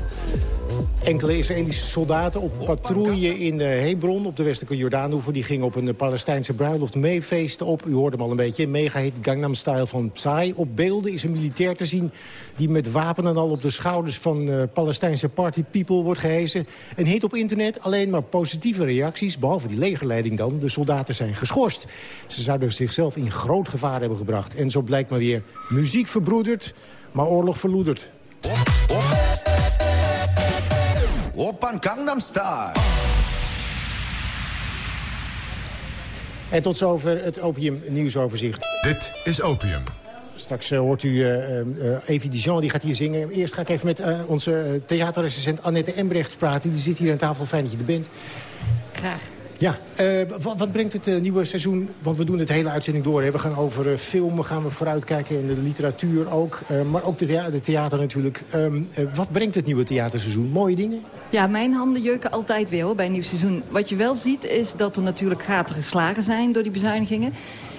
Enkele Israëlische soldaten op patrouille in Hebron... op de westelijke Jordaanhoever. Die gingen op een Palestijnse bruiloft meefeesten op. U hoorde hem al een beetje. Mega-hit Gangnam Style van Psy. Op beelden is een militair te zien... die met wapenen al op de schouders van uh, Palestijnse party people wordt gehezen. Een hit op internet, alleen maar positieve reacties. Behalve die legerleiding dan. De soldaten zijn geschorst. Ze zouden zichzelf in groot gevaar hebben gebracht. En zo blijkt maar weer muziek verbroederd, maar oorlog verloederd. Oppan Gangnam Style. En tot zover het Opium nieuwsoverzicht. Dit is Opium. Straks uh, hoort u uh, uh, Evie Dijon, die gaat hier zingen. Eerst ga ik even met onze theaterrecensent Annette Embrechts praten. Die zit hier aan tafel, fijn dat je er bent. Graag. Ja, wat, wat, brengt het nieuwe seizoen? Want we doen het hele uitzending door. Hè. We gaan over filmen, gaan we vooruitkijken in de literatuur ook. maar ook de, thea de theater natuurlijk. Um, wat brengt het nieuwe theaterseizoen? Mooie dingen? Ja, mijn handen jeuken altijd weer hoor, bij een nieuw seizoen. Wat je wel ziet is dat er natuurlijk gaten geslagen zijn door die bezuinigingen.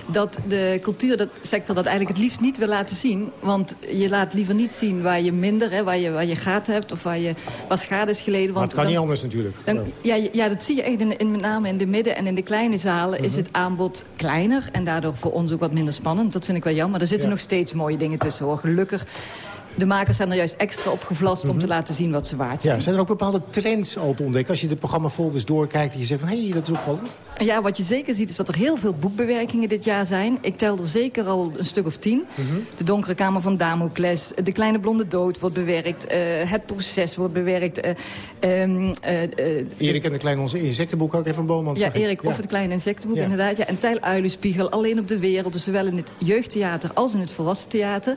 Dat de cultuursector dat eigenlijk het liefst niet wil laten zien. Want je laat liever niet zien waar je minder, hè, waar, je, waar je gaten hebt of waar, je, waar schade is geleden. Want maar het kan dan, niet anders natuurlijk. Dan, ja, ja, dat zie je echt in, in, met name in de midden- en in de kleine zalen is het aanbod kleiner. En daardoor voor ons ook wat minder spannend. Dat vind ik wel jammer. Er zitten Ja. nog steeds mooie dingen tussen hoor, gelukkig. De makers zijn er juist extra op gevlast om te laten zien wat ze waard zijn. Ja, zijn er ook bepaalde trends al te ontdekken? Als je de programmafolders doorkijkt en je zegt van... hé, hey, dat is opvallend. Ja, wat je zeker ziet is dat er heel veel boekbewerkingen dit jaar zijn. Ik tel er zeker al een stuk of tien. De Donkere Kamer van Damocles, De Kleine Blonde Dood wordt bewerkt... eh, Het Proces wordt bewerkt. eh, ehm, eh, eh, Erik en de kleine onze insectenboek ook even een boom. ja, Erik of het Kleine Insectenboek, Ja. inderdaad. Ja, en Tijl Uilenspiegel, Alleen op de Wereld. Dus zowel in het jeugdtheater als in het volwassen theater...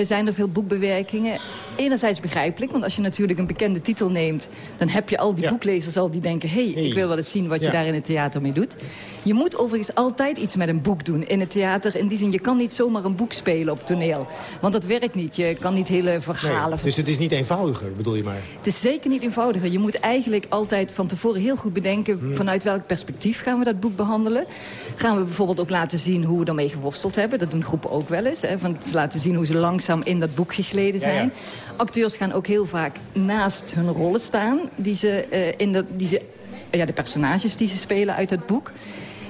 zijn er veel boekbewerkingen. Enerzijds begrijpelijk, want als je natuurlijk een bekende titel neemt... dan heb je al die boeklezers al die denken... hé, hey, ik wil wel eens zien wat je daar in het theater mee doet. Je moet overigens altijd iets met een boek doen in het theater. In die zin, je kan niet zomaar een boek spelen op toneel. Want dat werkt niet. Je kan niet hele verhalen... Dus het is niet eenvoudiger, bedoel je maar? Het is zeker niet eenvoudiger. Je moet eigenlijk altijd van tevoren heel goed bedenken... Hmm. vanuit welk perspectief gaan we dat boek behandelen. Gaan we bijvoorbeeld ook laten zien hoe we ermee geworsteld hebben. Dat doen groepen ook wel eens. Hè, van te laten zien hoe ze langzaam in dat boek gegleden ja. Acteurs gaan ook heel vaak naast hun rollen staan. Die ze, eh, in dat, die ze, ja, de personages die ze spelen uit het boek.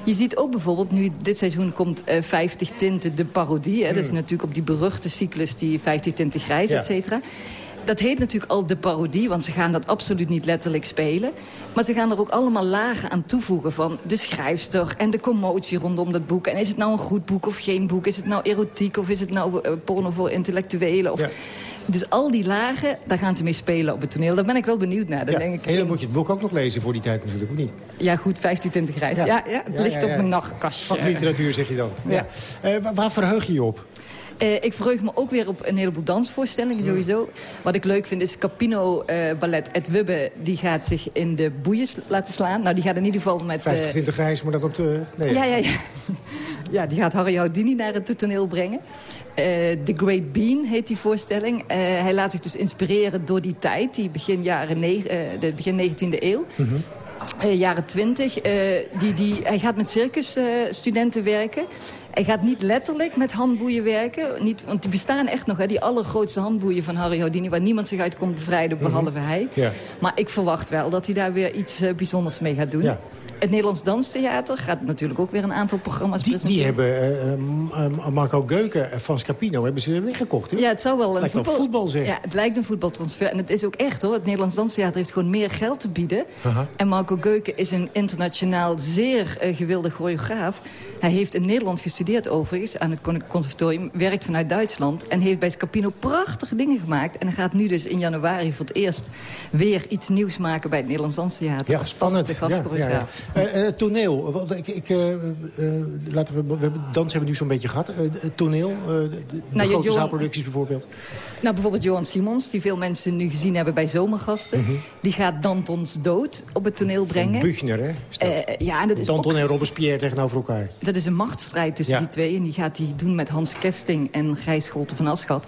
Je ziet ook bijvoorbeeld, nu dit seizoen komt eh 50 tinten de parodie. Hè, Dat is natuurlijk op die beruchte cyclus, die 50 tinten grijs, Ja. et cetera. Dat heet natuurlijk al de parodie, want ze gaan dat absoluut niet letterlijk spelen. Maar ze gaan er ook allemaal lagen aan toevoegen van de schrijfster... en de commotie rondom dat boek. En is het nou een goed boek of geen boek? Is het nou erotiek of is het nou eh, porno voor intellectuelen? Of... Dus al die lagen, daar gaan ze mee spelen op het toneel. Daar ben ik wel benieuwd naar. Dan Ja. denk ik, En dan moet je het boek ook nog lezen voor die tijd natuurlijk, of niet? ja goed, 15 tinten grijs. Ja, ja, het ligt op mijn nachtkastje. Vakliteratuur zeg je dan. Ja. Eh, waar, verheug je je op? Eh, ik verheug me ook weer op een heleboel dansvoorstellingen sowieso. Wat ik leuk vind is Capino eh, Ballet Ed Wubbe. Die gaat zich in de boeien laten slaan. Nou, die gaat in ieder geval met... 50 eh, tinten grijs, maar dan op de... Nee. ja, ja, ja. ja, die gaat Harry Houdini naar het toneel brengen. Eh, The Great Bean heet die voorstelling. Eh, hij laat zich dus inspireren door die tijd, die begin, jaren eh, de begin 19e eeuw. Eh, jaren 20. eh, die, die, hij gaat met circusstudenten werken. Hij gaat niet letterlijk met handboeien werken. Niet, want die bestaan echt nog. Hè, die allergrootste handboeien van Harry Houdini... waar niemand zich uit komt bevrijden, behalve hij. Ja. Maar ik verwacht wel dat hij daar weer iets bijzonders mee gaat doen. Ja. Het Nederlands Danstheater gaat natuurlijk ook weer een aantal programma's Die, presenteren. die hebben M- Marco Geuken van Scapino hebben ze weggekocht. Hè? Ja, het zou wel een Lijkt voetbal... voetbal, zeg. Ja, het lijkt een voetbaltransfer. En het is ook echt, hoor. Het Nederlands Danstheater heeft gewoon meer geld te bieden. En Marco Geuken is een internationaal zeer eh, gewilde choreograaf. Hij heeft in Nederland gestudeerd overigens aan het Conservatorium. Werkt vanuit Duitsland. En heeft bij Scapino prachtige dingen gemaakt. En hij gaat nu dus in januari voor het eerst weer iets nieuws maken bij het Nederlands Danstheater. Ja, als spannend. Ja, ja, ja. Eh, toneel. Want ik, ik, eh, laten we, we hebben, dans hebben we nu zo'n beetje gehad. Eh, eh, toneel. de, de Nou, grote Johan- zaalproducties bijvoorbeeld. Nou, bijvoorbeeld Johan Simons, die veel mensen nu gezien hebben bij Zomergasten. Mhm. Die gaat Dantons dood op het toneel brengen. Buchner, hè? ja, en dat is Danton ook- en Robespierre tegenover elkaar. Dat is een machtsstrijd tussen Ja. die twee. En die gaat hij doen met Hans Kesting en Gijs Scholte van Aschat.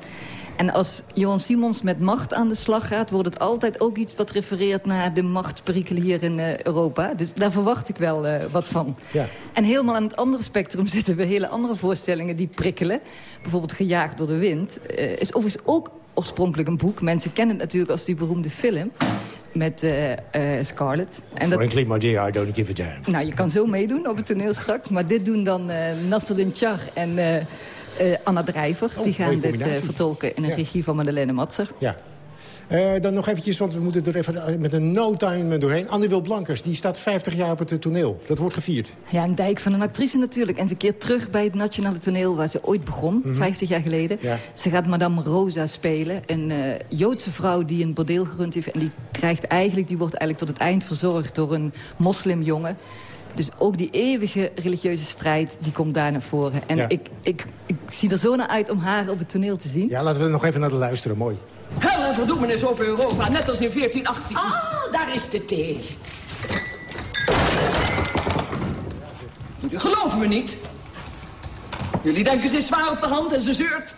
En als Johan Simons met macht aan de slag gaat... wordt het altijd ook iets dat refereert naar de machtsperikelen hier in eh, Europa. Dus daar verwacht ik wel eh, wat van. Ja. En helemaal aan het andere spectrum zitten we hele andere voorstellingen die prikkelen. Bijvoorbeeld Gejaagd door de wind. eh, is overigens ook oorspronkelijk een boek. Mensen kennen het natuurlijk als die beroemde film met Scarlett. En dat, Frankly, my dear, I don't give a damn. nou, je kan zo meedoen op het toneel straks. Maar dit doen dan eh Nasreddin Char en eh, Anna Drijver. Die gaan dit eh, vertolken in een Ja. regie van Madeleine Matser. Ja. Eh, dan nog eventjes, want we moeten er even met een no-time doorheen. Annie Wil Blankers, die staat 50 jaar op het toneel. Dat wordt gevierd. Ja, een dijk van een actrice natuurlijk. En ze keert terug bij het Nationale Toneel waar ze ooit begon, 50 jaar geleden. Ja. Ze gaat Madame Rosa spelen. Een Joodse vrouw die een bordeel gerund heeft. En die, krijgt eigenlijk, die wordt eigenlijk tot het eind verzorgd door een moslimjongen. Dus ook die eeuwige religieuze strijd, die komt daar naar voren. En Ja. ik, ik, ik zie er zo naar uit om haar op het toneel te zien. Ja, laten we er nog even naar de luisteren. Mooi. Hel en verdoemenis over Europa, net als in 1418. Ah, daar is de thee. Jullie geloven me niet. Jullie denken ze is zwaar op de hand en ze zeurt.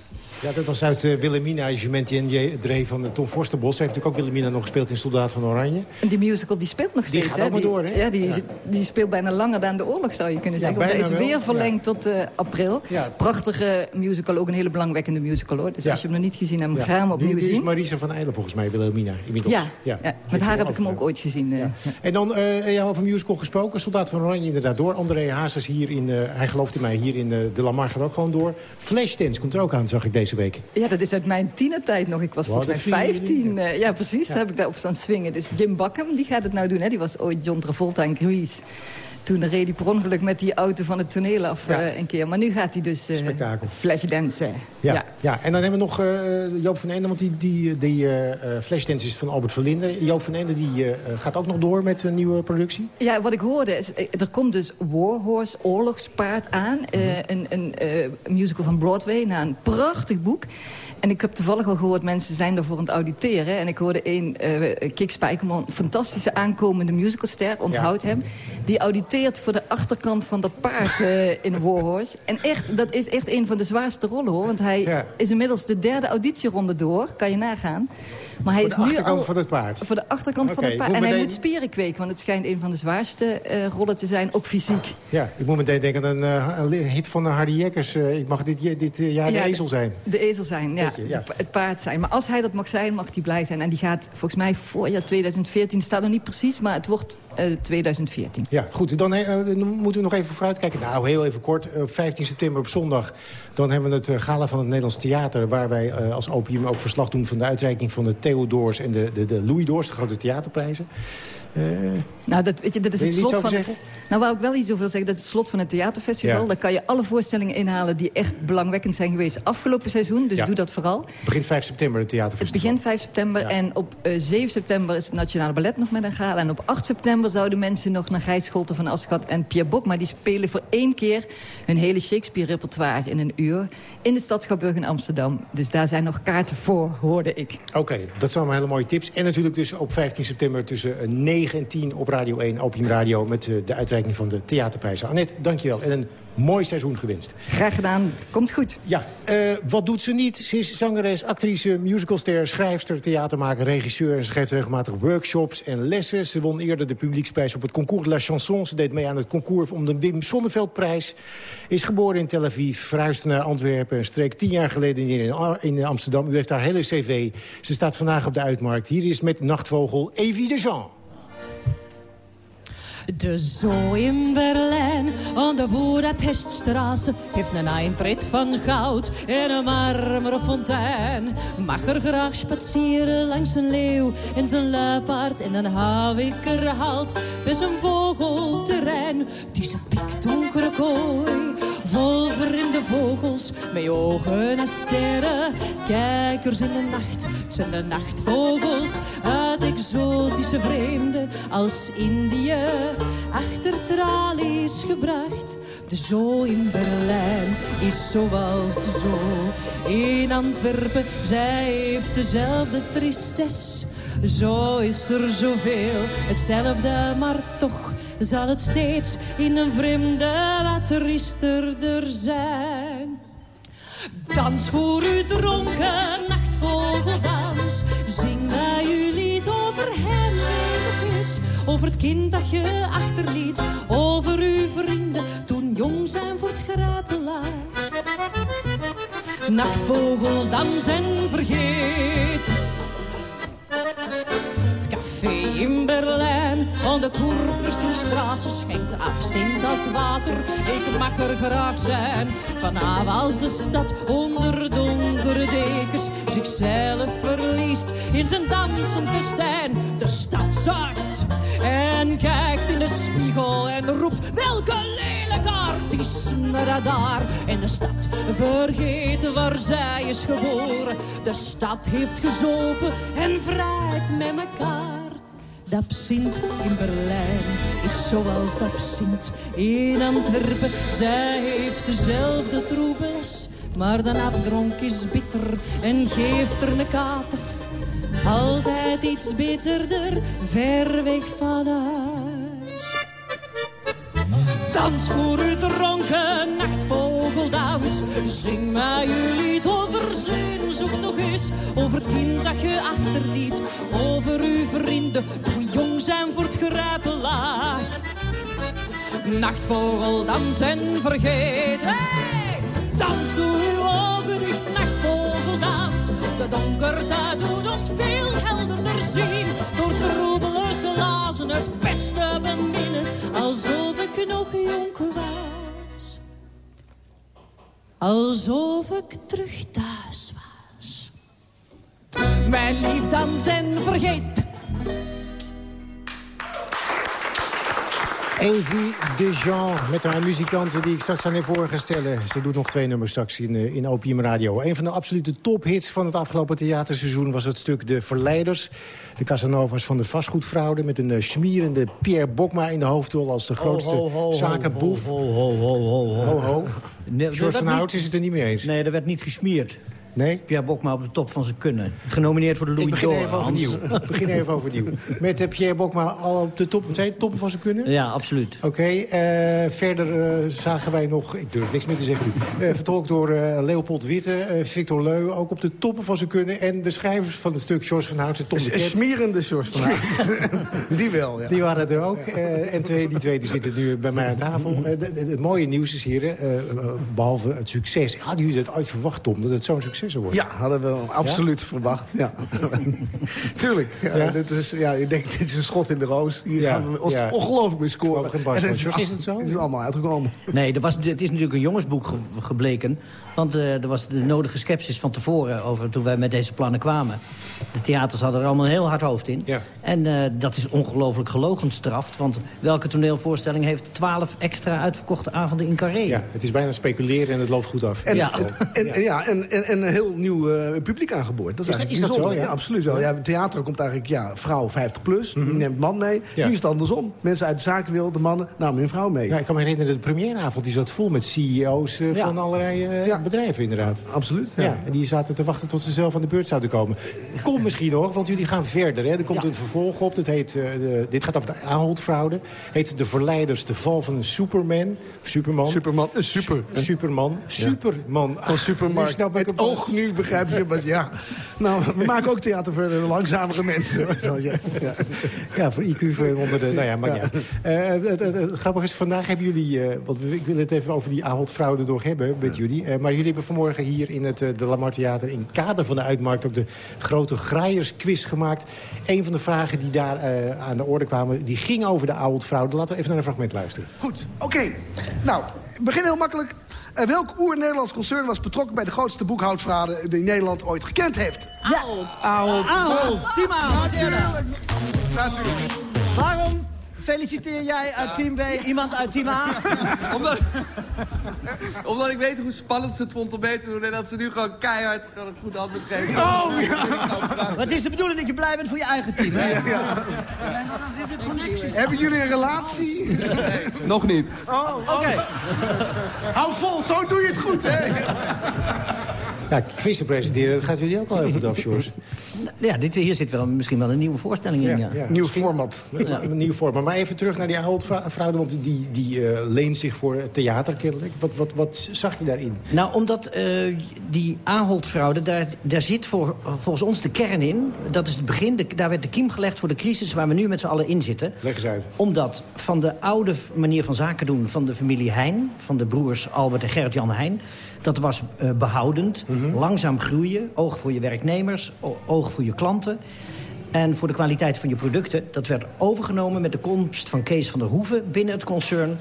Ja, dat was uit uh, Wilhelmina, Jumenti en Dree van uh, Tom Forsterbos. Ze heeft natuurlijk ook Wilhelmina nog gespeeld in Soldaat van Oranje. En die musical die speelt nog Die steeds. gaat ook maar die, door, hè? Ja, die, Ja. die speelt bijna langer dan de oorlog, zou je kunnen Ja, zeggen. Want hij is wel, weer verlengd tot eh, april. Ja. Prachtige musical, ook een hele belangwekkende musical, hoor. Dus Ja. als je hem nog niet gezien hebt, Ja. ga hem Nu, opnieuw nu is zien. Marisa van Eilen volgens mij Wilhelmina inmiddels. Ja, ja. met haar heb ik hem ook ooit gezien. eh. En dan, ja, over musical gesproken. Soldaat van Oranje inderdaad door. André Hazes hier in, hij gelooft in mij, hier in De Lamar gaat ook gewoon door. Flashdance komt er ook aan, zag ik deze week. Ja, dat is uit mijn tienertijd nog. Ik was Wat volgens mij een vrienden 15. eh, ja, precies. Daar heb ik daarop staan swingen. Dus Jim Buckham, die gaat het nou doen. Hè. Die was ooit John Travolta in Grease. Toen reed hij per ongeluk met die auto van het toneel af Ja. eh, een keer. Maar nu gaat hij dus eh Spektakel. flashdansen. Ja, ja. en dan hebben we nog eh, Joop van Ende, want die, die, die eh, eh, Flashdance is van Albert Verlinde. Joop van Ende die, eh, gaat ook nog door met een nieuwe productie. Ja, wat ik hoorde is, eh, er komt dus Warhorse, Oorlogspaard aan. eh, een een eh, musical van Broadway, na een prachtig boek. En ik heb toevallig al gehoord, mensen zijn ervoor aan het auditeren. En ik hoorde een, eh Kik Spijkerman, fantastische aankomende musicalster, onthoud hem. Die auditeert voor de achterkant van dat paard eh, in Warhorse. En echt, dat is echt een van de zwaarste rollen hoor. Want hij is inmiddels de derde auditieronde door, kan je nagaan. Maar hij Voor is de nu achterkant al van het paard. voor de achterkant van het paard. En hij moet spieren kweken, want het schijnt een van de zwaarste eh, rollen te zijn, ook fysiek. Ja, ik moet meteen denken aan een, eh, hit van de Hardy Jekkers. eh, ik mag dit, dit jaar de Ja, ezel zijn. De ezel zijn, ja. Weet je, ja. De- Het paard zijn. Maar als hij dat mag zijn, mag hij blij zijn. En die gaat volgens mij voorjaar 2014, staat nog niet precies... maar het wordt eh, 2014. Ja, goed. Dan, dan moeten we nog even vooruitkijken. Nou, heel even kort. Op 15 september op zondag... dan hebben we het gala van het Nederlands Theater... waar wij als Opium ook verslag doen van de uitreiking van de Theodors... en de, de, de Louis Doors, de grote theaterprijzen. Eh, Nou, dat, weet je, dat is het slot van. Nou, waar ik wel iets over wil zeggen, dat is het slot van het theaterfestival. Ja. Daar kan je alle voorstellingen inhalen die echt belangwekkend zijn geweest afgelopen seizoen. Dus Ja. doe dat vooral. begin 5 september het Het theaterfestival. begint 5 september en op eh, 7 september is het Nationale Ballet nog met een gala. En op 8 september zouden mensen nog naar Gijs Scholten van Aschat en Pierre Bok. Maar die spelen voor één keer hun hele Shakespeare-repertoire in een uur. In de Stad Schouwburg in Amsterdam. Dus daar zijn nog kaarten voor, hoorde ik. Oké, dat zijn allemaal hele mooie tips. En natuurlijk dus op 15 september tussen eh, 9 en 10 op Radio 1, Opium Radio... met eh, de uitreiking van de theaterprijzen. Annette, dankjewel. En een mooi seizoen gewenst. Graag gedaan. Komt goed. Ja, eh, wat doet ze niet? Ze is zangeres, actrice, musicalster, schrijfster, theatermaker, regisseur. En ze geeft regelmatig workshops en lessen. Ze won eerder de publieksprijs op het Concours de la Chanson. Ze deed mee aan het concours om de Wim Sonneveldprijs. Is geboren in Tel Aviv, verhuisde naar Antwerpen... en streek tien jaar geleden in, in, in Amsterdam. U heeft haar hele cv. Ze staat vandaag op de uitmarkt. Hier is met Nachtvogel Evie de Jean. De zoo in Berlijn, aan de Budapeststraße, heeft een eindrit van goud en een marmeren fontein. Mag er graag spazieren langs een leeuw en zijn luipaard en dan hou ik er halt bij zijn vogelterrein. Het is een pikdonkere kooi, vol vreemde vogels, met ogen als sterren. Kijkers in de nacht, zijn de nachtvogels uit exotische vreemden als Indië achter tralies gebracht. De zoo in Berlijn is zoals de zoo in Antwerpen. Zij heeft dezelfde tristesse. Zo is er zoveel hetzelfde, maar toch zal het steeds in een vreemde wat zijn. Dans voor u dronken, Zing mij uw lied over hem eens. Over het kind dat je achterliet. Over uw vrienden toen jong zijn voor het grijpelaar. Nachtvogeldans en vergeet. In Berlijn, aan de Kurfürstenstraße schenkt absint als water. Ik mag er graag zijn, vanavond als de stad onder donkere dekens zichzelf verliest in zijn dansend festijn. De stad zacht en kijkt in de spiegel en roept welke lelijke artisme dat daar. En de stad vergeet waar zij is geboren. De stad heeft gezopen en vrijt met elkaar. Dat in Berlijn is zoals dat in Antwerpen. Zij heeft dezelfde troebeles, maar de afdronk is bitter en geeft er een kater. Altijd iets bitterder, ver weg van huis. Dans voor u dronken nachtvogeldans. Zing mij uw lied over zin, zoek nog eens. Over het kind dat je achterliet. Over uw vrienden, toen jong zijn voor het grijpelaar. Nachtvogeldans en vergeet. Hey! Dans doe uw ogen dicht, nachtvogeldans. De donkerte doet ons veel helderder zien. Door troebele glazen het beste beminnen. Alsof ik nog jong was. Alsof ik terug thuis was. Mijn lief dans en vergeet. De Jean met haar muzikanten die ik straks aan heb voor ga stellen. Ze doet nog twee nummers straks in, eh, in Opium Radio. Een van de absolute tophits van het afgelopen theaterseizoen... was het stuk De Verleiders. De Casanovas van de vastgoedfraude... met een eh, schmierende Pierre Bokma in de hoofdrol... als de grootste Ho, ho, ho, zakenboef. Ho, ho, ho, ho, ho. Ho, ho. Nee, George van Hout is het er niet mee eens. Nee, er werd niet gesmierd. Nee? Pierre Bokma op de top van zijn kunnen. Genomineerd voor de Ik Louis begin d'Or. even Hans. overnieuw. Ik begin even overnieuw. Met eh, Pierre Bokma al op de top, toppen van zijn kunnen? Ja, absoluut. Oké, eh, verder eh, zagen wij nog, ik durf niks meer te zeggen nu... eh, vertolkt door eh, Leopold Witte, eh, Victor Leu, ook op de toppen van zijn kunnen... en de schrijvers van het stuk, George van Hout en Tom de Ket. Smerende George van Hout. Die wel, ja. Die waren er ook. eh, en twee, die twee die zitten nu bij mij aan tafel. Het mooie nieuws is hier, eh, eh, behalve het succes... hadden jullie het ooit verwacht, Tom, dat het zo'n succes worden? Ja, hadden we absoluut verwacht. Ja. Tuurlijk. Ja? Dit is, ja, je denkt, dit is een schot in de roos. Hier Ja, gaan we ons ja. ongelooflijk mee scoren. En van George. Is het zo? Het is allemaal uitgekomen. Nee, er was, het is natuurlijk een jongensboek ge- gebleken. Want eh, er was de nodige sceptisch van tevoren over toen wij met deze plannen kwamen. De theaters hadden er allemaal een heel hard hoofd in. Ja. En eh, dat is ongelooflijk gelogenstraft. Want welke toneelvoorstelling heeft twaalf extra uitverkochte avonden in Carré? Ja, het is bijna speculeren en het loopt goed af. En, Ja. en, en, ja, en, en, heel nieuw eh, publiek aangeboord. Dat is, Is dat- is dat zo, ja? absoluut wel. Ja, theater komt eigenlijk ja, vrouw 50 plus, die neemt man mee. Mhm. Ja. Nu is het andersom. Mensen uit de zakenwereld, de mannen, namen hun vrouw mee. Ja, ik kan me herinneren, de premièreavond die zat vol met CEO's eh, van allerlei eh, bedrijven inderdaad. Absoluut. Ja. En die zaten te wachten tot ze zelf aan de beurt zouden komen. Komt misschien nog, want jullie gaan verder. Hè? Er komt een vervolg op. Dat heet, de, dit gaat over de Ahold-fraude. Heet De Verleiders, de val van een Superman. Superman. Superman, een super. Su- Superman. Superman. Van Ach, supermarkt. Nu begrijp je, maar ja. Nou, we maken ook theater voor de langzamere mensen. ja. Ja. Ja, voor IQ voor onder de... Nou ja, niet uit. Eh, het, het, het grappige is, vandaag hebben jullie... eh, want ik wil het even over die Ahold-fraude nog hebben met jullie. Eh, maar jullie hebben vanmorgen hier in het De Lamar Theater... in kader van de uitmarkt ook de grote Graaiersquiz gemaakt. Een van de vragen die daar eh, aan de orde kwamen... die ging over de Ahold-fraude. Laten we even naar een fragment luisteren. Goed, oké. Nou, we beginnen heel makkelijk. Eh, welk oer-Nederlands concern was betrokken bij de grootste boekhoudfraude die Nederland ooit gekend heeft? Ja. Ahold. Ahold. Ahold. Natuurlijk. Waarom feliciteer jij uit Team B iemand uit Team A? Omdat, omdat ik weet hoe spannend ze het vond om mee te doen... en dat ze nu gewoon keihard gewoon een goede antwoord geven. Oh, Wat is de bedoeling dat je blij bent voor je eigen team, hè? Hebben jullie een relatie? Nog niet. Oh, oké. Hou vol, zo doe je het goed, hè? Ja, quizzen presenteren, dat gaat jullie ook al heel goed af, George. Ja, dit, hier zit wel misschien wel een nieuwe voorstelling in. Ja. Nieuw format. Een nieuw format. Maar even terug naar die Ahold-fraude, want die, die eh, leent zich voor theater kennelijk. Wat, wat, wat zag je daarin? Nou, omdat eh, die Ahold-fraude, daar, daar zit voor, volgens ons de kern in. Dat is het begin, de- daar werd de kiem gelegd voor de crisis waar we nu met z'n allen in zitten. Leg eens uit. Omdat van de oude manier van zaken doen van de familie Heijn... van de broers Albert en Gerrit-Jan Heijn... dat was eh, behoudend, langzaam groeien, oog voor je werknemers... o- voor je klanten... En voor de kwaliteit van je producten, dat werd overgenomen met de komst van Kees van der Hoeven binnen het concern.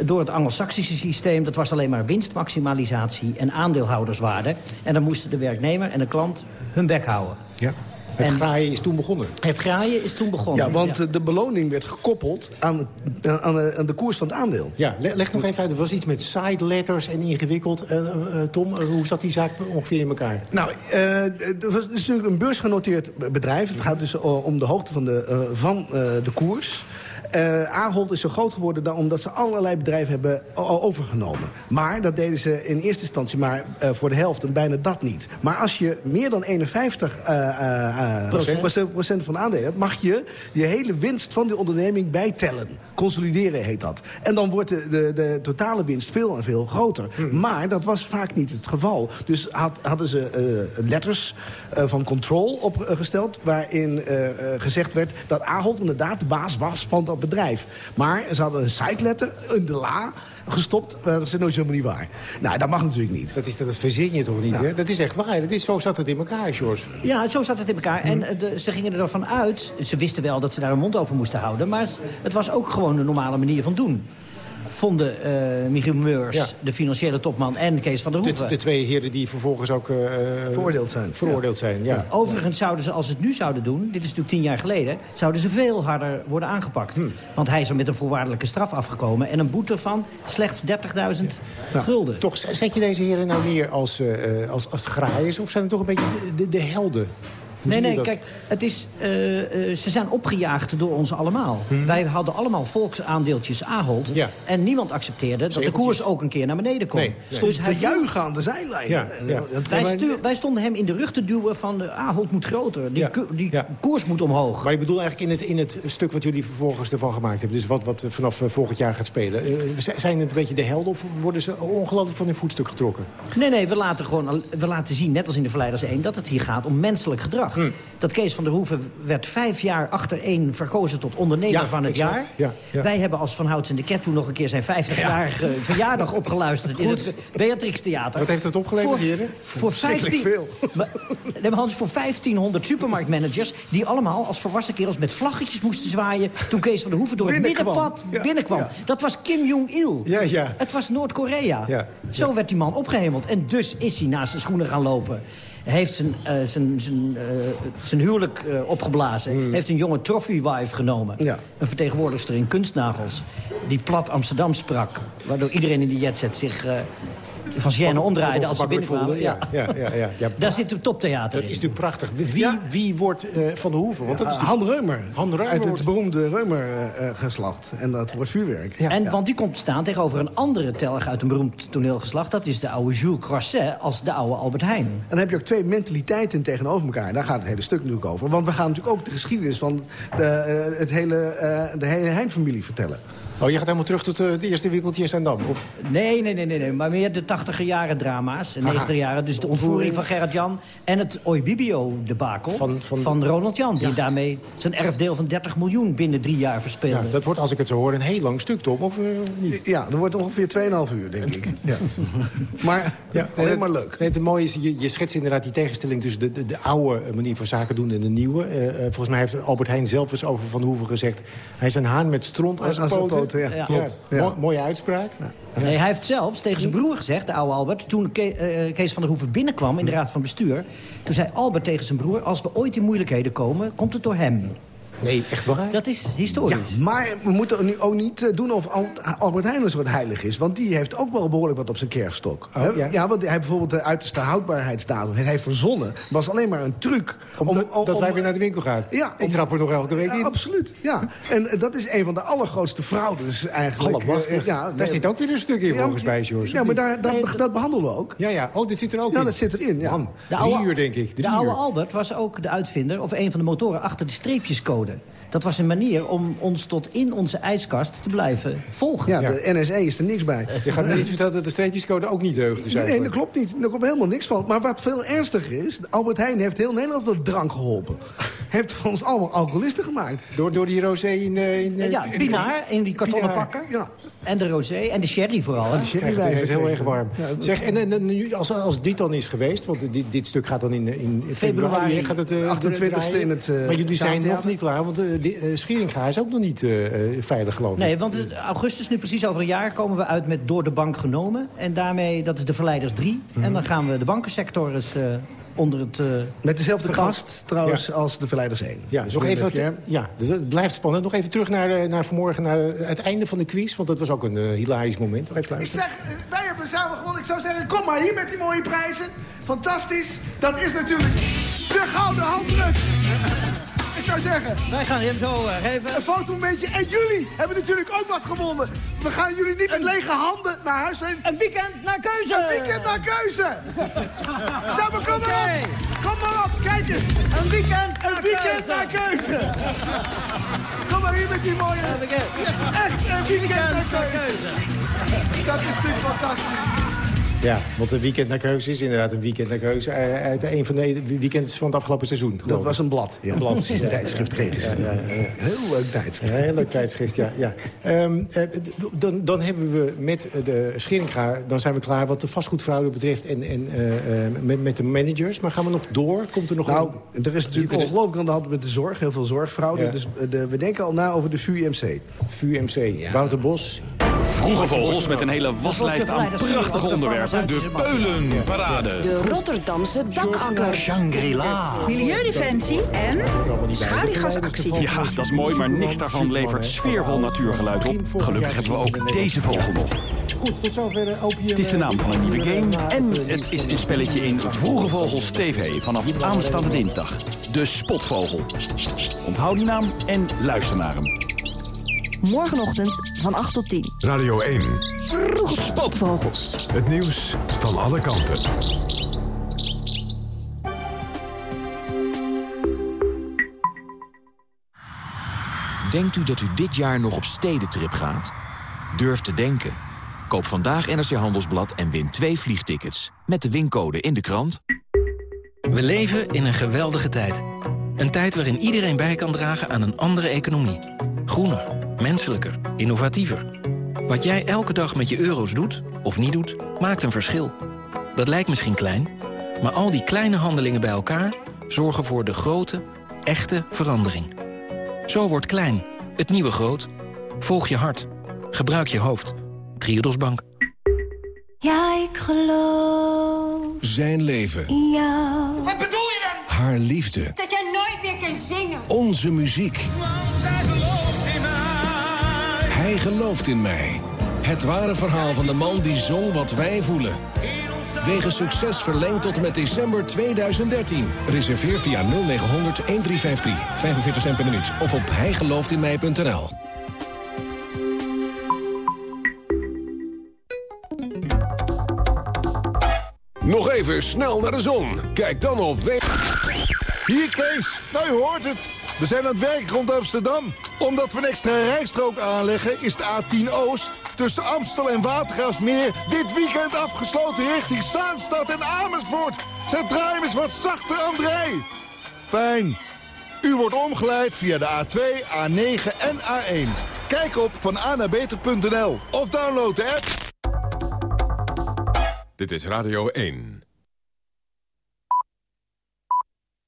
Door het Anglo-Saxische systeem, dat was alleen maar winstmaximalisatie en aandeelhouderswaarde. En dan moesten de werknemer en de klant hun bek houden. Ja. Het En- graaien is toen begonnen. Het graaien is toen begonnen. Ja, want de beloning werd gekoppeld aan, aan, de, aan de koers van het aandeel. Ja, le- leg nog even uit. Er was iets met side letters en ingewikkeld. Eh, eh, Tom, eh, hoe zat die zaak ongeveer in elkaar? Nou, het was is natuurlijk een beursgenoteerd be- bedrijf. Het gaat dus om de hoogte van de, van, de koers. Eh Ahold is zo groot geworden dan omdat ze allerlei bedrijven hebben overgenomen. Maar dat deden ze in eerste instantie maar eh, voor de helft en bijna dat niet. Maar als je meer dan 51 eh, Procent. procent. van de aandelen hebt... mag je je hele winst van die onderneming bijtellen. Consolideren heet dat. En dan wordt de, de, de totale winst veel en veel groter. Maar dat was vaak niet het geval. Dus had, hadden ze letters van control opgesteld... waarin gezegd werd dat Ahold inderdaad de baas was van dat bedrijf. Maar ze hadden een siteletter, een de la gestopt. Eh, dat is nooit helemaal niet waar. Nou, dat mag natuurlijk niet. Dat, is, dat verzin je toch niet, hè? Dat is echt waar. Dat is, zo zat het in elkaar, George. Ja, zo zat het in elkaar. En eh, de- ze gingen ervan uit, ze wisten wel dat ze daar een mond over moesten houden... maar het was ook gewoon de normale manier van doen. Vonden eh, Michiel Meurs, Ja. de financiële topman, en Kees van der De, Hoeven. de twee heren die vervolgens ook... eh, Veroordeeld zijn. Veroordeeld zijn, ja. Overigens zouden ze, als ze het nu zouden doen... dit is natuurlijk tien jaar geleden... zouden ze veel harder worden aangepakt. Hm. Want hij is er met een voorwaardelijke straf afgekomen... en een boete van slechts 30.000 gulden. Toch, zet je deze heren nou neer als, eh, als, als graaiers... of zijn het toch een beetje de, de, de helden? Hoe Nee, je nee, dat? kijk, het is, eh, eh, ze zijn opgejaagd door ons allemaal. Wij hadden allemaal volksaandeeltjes Ahold. Ja. En niemand accepteerde dat de koers ook een keer naar beneden kon. Nee, nee. Stond te hij juichen aan de zijlijn. Ja, En, ja. eh, wij, maar- stuur- wij stonden hem in de rug te duwen van de Ahold moet groter. Die, Ja. ko- die Ja. koers moet omhoog. Maar ik bedoel eigenlijk in het, in het stuk wat jullie vervolgens ervan gemaakt hebben. Dus wat, wat vanaf volgend jaar gaat spelen. Zijn het een beetje de helden of worden ze ongelooflijk van hun voetstuk getrokken? Nee, nee, we laten, gewoon, we laten zien, net als in de Verleiders 1... dat het hier gaat om menselijk gedrag. Hm. Dat Kees van der Hoeven werd vijf jaar achtereen verkozen... tot ondernemer Ja, van het exact. jaar. Ja, ja. Wij hebben als Van Houts en de Ket toen nog een keer... zijn 50-jarige verjaardag opgeluisterd in het Beatrix Theater. Wat heeft het opgeleverd, Voor- heren? Voor Verschrikkelijk 15, Maar- nee, maar Hans, voor 1500 supermarktmanagers... die allemaal als volwassen kerels met vlaggetjes moesten zwaaien... toen Kees van der Hoeven door het middenpad binnenkwam. Dat was Kim Jong-il. Ja, ja. Het was Noord-Korea. Ja, Zo werd die man opgehemeld. En dus is hij naast zijn schoenen gaan lopen. Heeft zijn, eh, zijn, zijn, eh, zijn huwelijk eh, opgeblazen. Heeft een jonge trophy-wife genomen. Ja. Een vertegenwoordigster in kunstnagels. Die plat Amsterdam sprak. Waardoor iedereen in die jetset zich van Sienne omdraaide als ze voelde. Ja, ja, ja, ja, ja. Daar zit een toptheater Dat in. is natuurlijk prachtig. Wie, wie wordt eh, Van de Hoeven? Want dat is Uh, natuurlijk- Han Reumer. Han Reumer Uit het beroemde Reumer-geslacht. en dat wordt vuurwerk. Ja. En, Want die komt te staan tegenover een andere telg uit een beroemd toneelgeslacht. Dat is de oude Jules Croisset als de oude Albert Heijn. En dan heb je ook twee mentaliteiten tegenover elkaar. Daar gaat het hele stuk natuurlijk over. Want we gaan natuurlijk ook de geschiedenis van de, eh, het hele, eh, de hele Heijn-familie vertellen. Oh, je gaat helemaal terug tot eh, het eerste winkeltje in Zandam? Of? Nee, nee, nee, nee, nee. Maar meer de 80er jaren drama's. En 90er jaren. Dus de ontvoering van Gerrit-Jan. En het Oibibio-debakel van, Van- van- Ronald Jan. Die daarmee zijn erfdeel van 30 miljoen binnen drie jaar verspeelde. Ja, dat wordt, als ik het zo hoor, een heel lang stuk, Tom. Of eh, niet? Ja, dat wordt ongeveer 2,5 uur, denk ik. Ja. Maar Ja, alleen het- maar leuk. Nee, het mooie is, je, je schetst inderdaad die tegenstelling tussen de, de, de oude manier van zaken doen en de nieuwe. Eh, eh, volgens mij heeft Albert Heijn zelf eens over Van Hoeven gezegd... hij is een haan met stront zijn zijn poten. Ja. Ja. Klopt. Ja. Mo- mooie uitspraak. Nee, hij heeft zelfs tegen zijn broer gezegd, de oude Albert... toen Ke- eh, Kees van der Hoeven binnenkwam in de Raad van Bestuur... toen zei Albert tegen zijn broer... als we ooit in moeilijkheden komen, komt het door hem. Nee, echt waar? Dat is historisch. Maar we moeten nu ook niet eh, doen of Al- Albert Heijn een soort heilig is. Want die heeft ook wel behoorlijk wat op zijn kerfstok. Oh, ja? want hij bijvoorbeeld de uiterste houdbaarheidsdatum... heeft hij verzonnen, was alleen maar een truc. Om, dat wij weer naar de winkel gaan. Ja, ik trap er nog elke week Ja, in. absoluut, ja. En eh, dat is een van de allergrootste fraudes eigenlijk. Allemachtig. Eh, ja, Daar nee. zit ook weer een stuk in, Ja, volgens mij, George. Ja, maar daar, dat, dat behandelen we ook. Ja, ja. Oh, dit zit er ook Ja, in. dat zit erin, ja. Man, De drie oude- uur, denk ik. Drie de oude uur. Albert was ook de uitvinder, of een van de motoren achter de streepjescode. Dat was een manier om ons tot in onze ijskast te blijven volgen. Ja, de NSE is er niks bij. Je gaat me niet vertellen dat de streepjescode ook niet deugd is Nee, dat klopt niet. Daar komt helemaal niks van. Maar wat veel ernstiger is... Albert Heijn heeft heel Nederland door drank geholpen. heeft van ons allemaal alcoholisten gemaakt. Door, door die rosé in... eh, in eh, Ja, in- Pinaar in die kartonnen Pinaar. pakken. Ja. En de rosé en de sherry vooral. Ik krijg het even heel erg warm. Zeg, en, en, en nu, als, als dit dan is geweest, want dit, dit stuk gaat dan in, in februari, Februari. gaat het, eh, 28e draaien. in het, eh, Maar jullie zijn nog niet klaar, want eh, eh, Scheringa is ook nog niet eh, eh, veilig, geloof ik. Nee, want augustus, nu precies over een jaar, komen we uit met Door de Bank genomen. En daarmee, dat is de Verleiders 3. Mhm. En dan gaan we de bankensector eens eh, onder het... eh, Met dezelfde vergroot- kast trouwens als de Verleiders 1. Ja, Dus nog even, ja, dus het blijft spannend. Nog even terug naar, eh, naar vanmorgen, naar eh, het einde van de quiz. Want dat was ook een eh, hilarisch moment. Even Ik zeg, eh, wij hebben samen gewonnen. Ik zou zeggen, kom maar hier met die mooie prijzen. Fantastisch. Dat is natuurlijk de gouden handdruk. Ik zou zeggen... Wij gaan hem zo eh, geven. Een fotomomentje. En jullie hebben natuurlijk ook wat gewonnen. We gaan jullie niet met lege handen naar huis nemen. Een weekend naar keuze! Een weekend naar keuze! Samen, kom maar op! Kom maar op, kijk eens! Een weekend Een naar weekend keuze! naar keuze! Kom maar hier met die mooie... Echt een weekend naar keuze! Dat is natuurlijk fantastisch. Ja, want een weekend naar keuze is inderdaad een weekend naar keuze. eh, uit een van de weekends van het afgelopen seizoen. Dat was een blad. Ja. Een blad. Precies, een tijdschrift kregen ze. Heel leuk tijdschrift. Ja, heel leuk tijdschrift, ja. ja. Ehm, eh, dan, dan hebben we met eh, de Scheringa... dan zijn we klaar wat de vastgoedfraude betreft... en, en eh, eh, met, met de managers. Maar gaan we nog door? Komt er nog Nou, een... er is natuurlijk kunt- ongelooflijk aan de hand met de zorg. Heel veel zorgfraude. Ja. Dus eh, de, we denken al na over de VUMC. VUMC, Wouter Bos. Vroege vogels met een hele waslijst aan prachtige onderwerpen. De Peulenparade. De Rotterdamse dakakker. Shangri-La. Milieudefensie en schaliegasactie. Ja, dat is mooi, maar niks daarvan levert sfeervol natuurgeluid op. Gelukkig hebben we ook deze vogel nog. Goed, tot zover uh, Opium. Het is de naam van een nieuwe game en het is een spelletje in Vroege Vogels TV vanaf aanstaande dinsdag. De Spotvogel. Onthoud die naam en luister naar hem. Morgenochtend van 8 tot 10. Radio 1. Vroege spotvogels. Het nieuws van alle kanten. Denkt u dat u dit jaar nog op stedentrip gaat? Durf te denken. Koop vandaag NRC Handelsblad en win twee vliegtickets. Met de wincode in de krant. We leven in een geweldige tijd. Een tijd waarin iedereen bij kan dragen aan een andere economie. Groener, menselijker, innovatiever. Wat jij elke dag met je euro's doet, of niet doet, maakt een verschil. Dat lijkt misschien klein, maar al die kleine handelingen bij elkaar... zorgen voor de grote, echte verandering. Zo wordt klein, het nieuwe groot. Volg je hart. Gebruik je hoofd. Triodos Bank. Ja, ik geloof Zijn leven. in jou. Wat bedoel je dan? Haar liefde. Dat jij nooit meer kunt zingen. Onze muziek. Hij gelooft in mij. Het ware verhaal van de man die zong wat wij voelen. Wegen succes verlengd tot en met december 2013. Reserveer via 0900 1353. 45 cent per minuut. Of op hijgelooftinmij.nl. Nog even snel naar de zon. Kijk dan op... W Hier Kees, nou je hoort het. We zijn aan het werk rond Amsterdam. Omdat we een extra rijstrook aanleggen is de A10 Oost... tussen Amstel en Watergraafsmeer dit weekend afgesloten richting Zaanstad en Amersfoort. Zet draai eens wat zachter, André. Fijn. U wordt omgeleid via de A2, A9 en A1. Kijk op vananabeter.nl of download de app. Dit is Radio 1.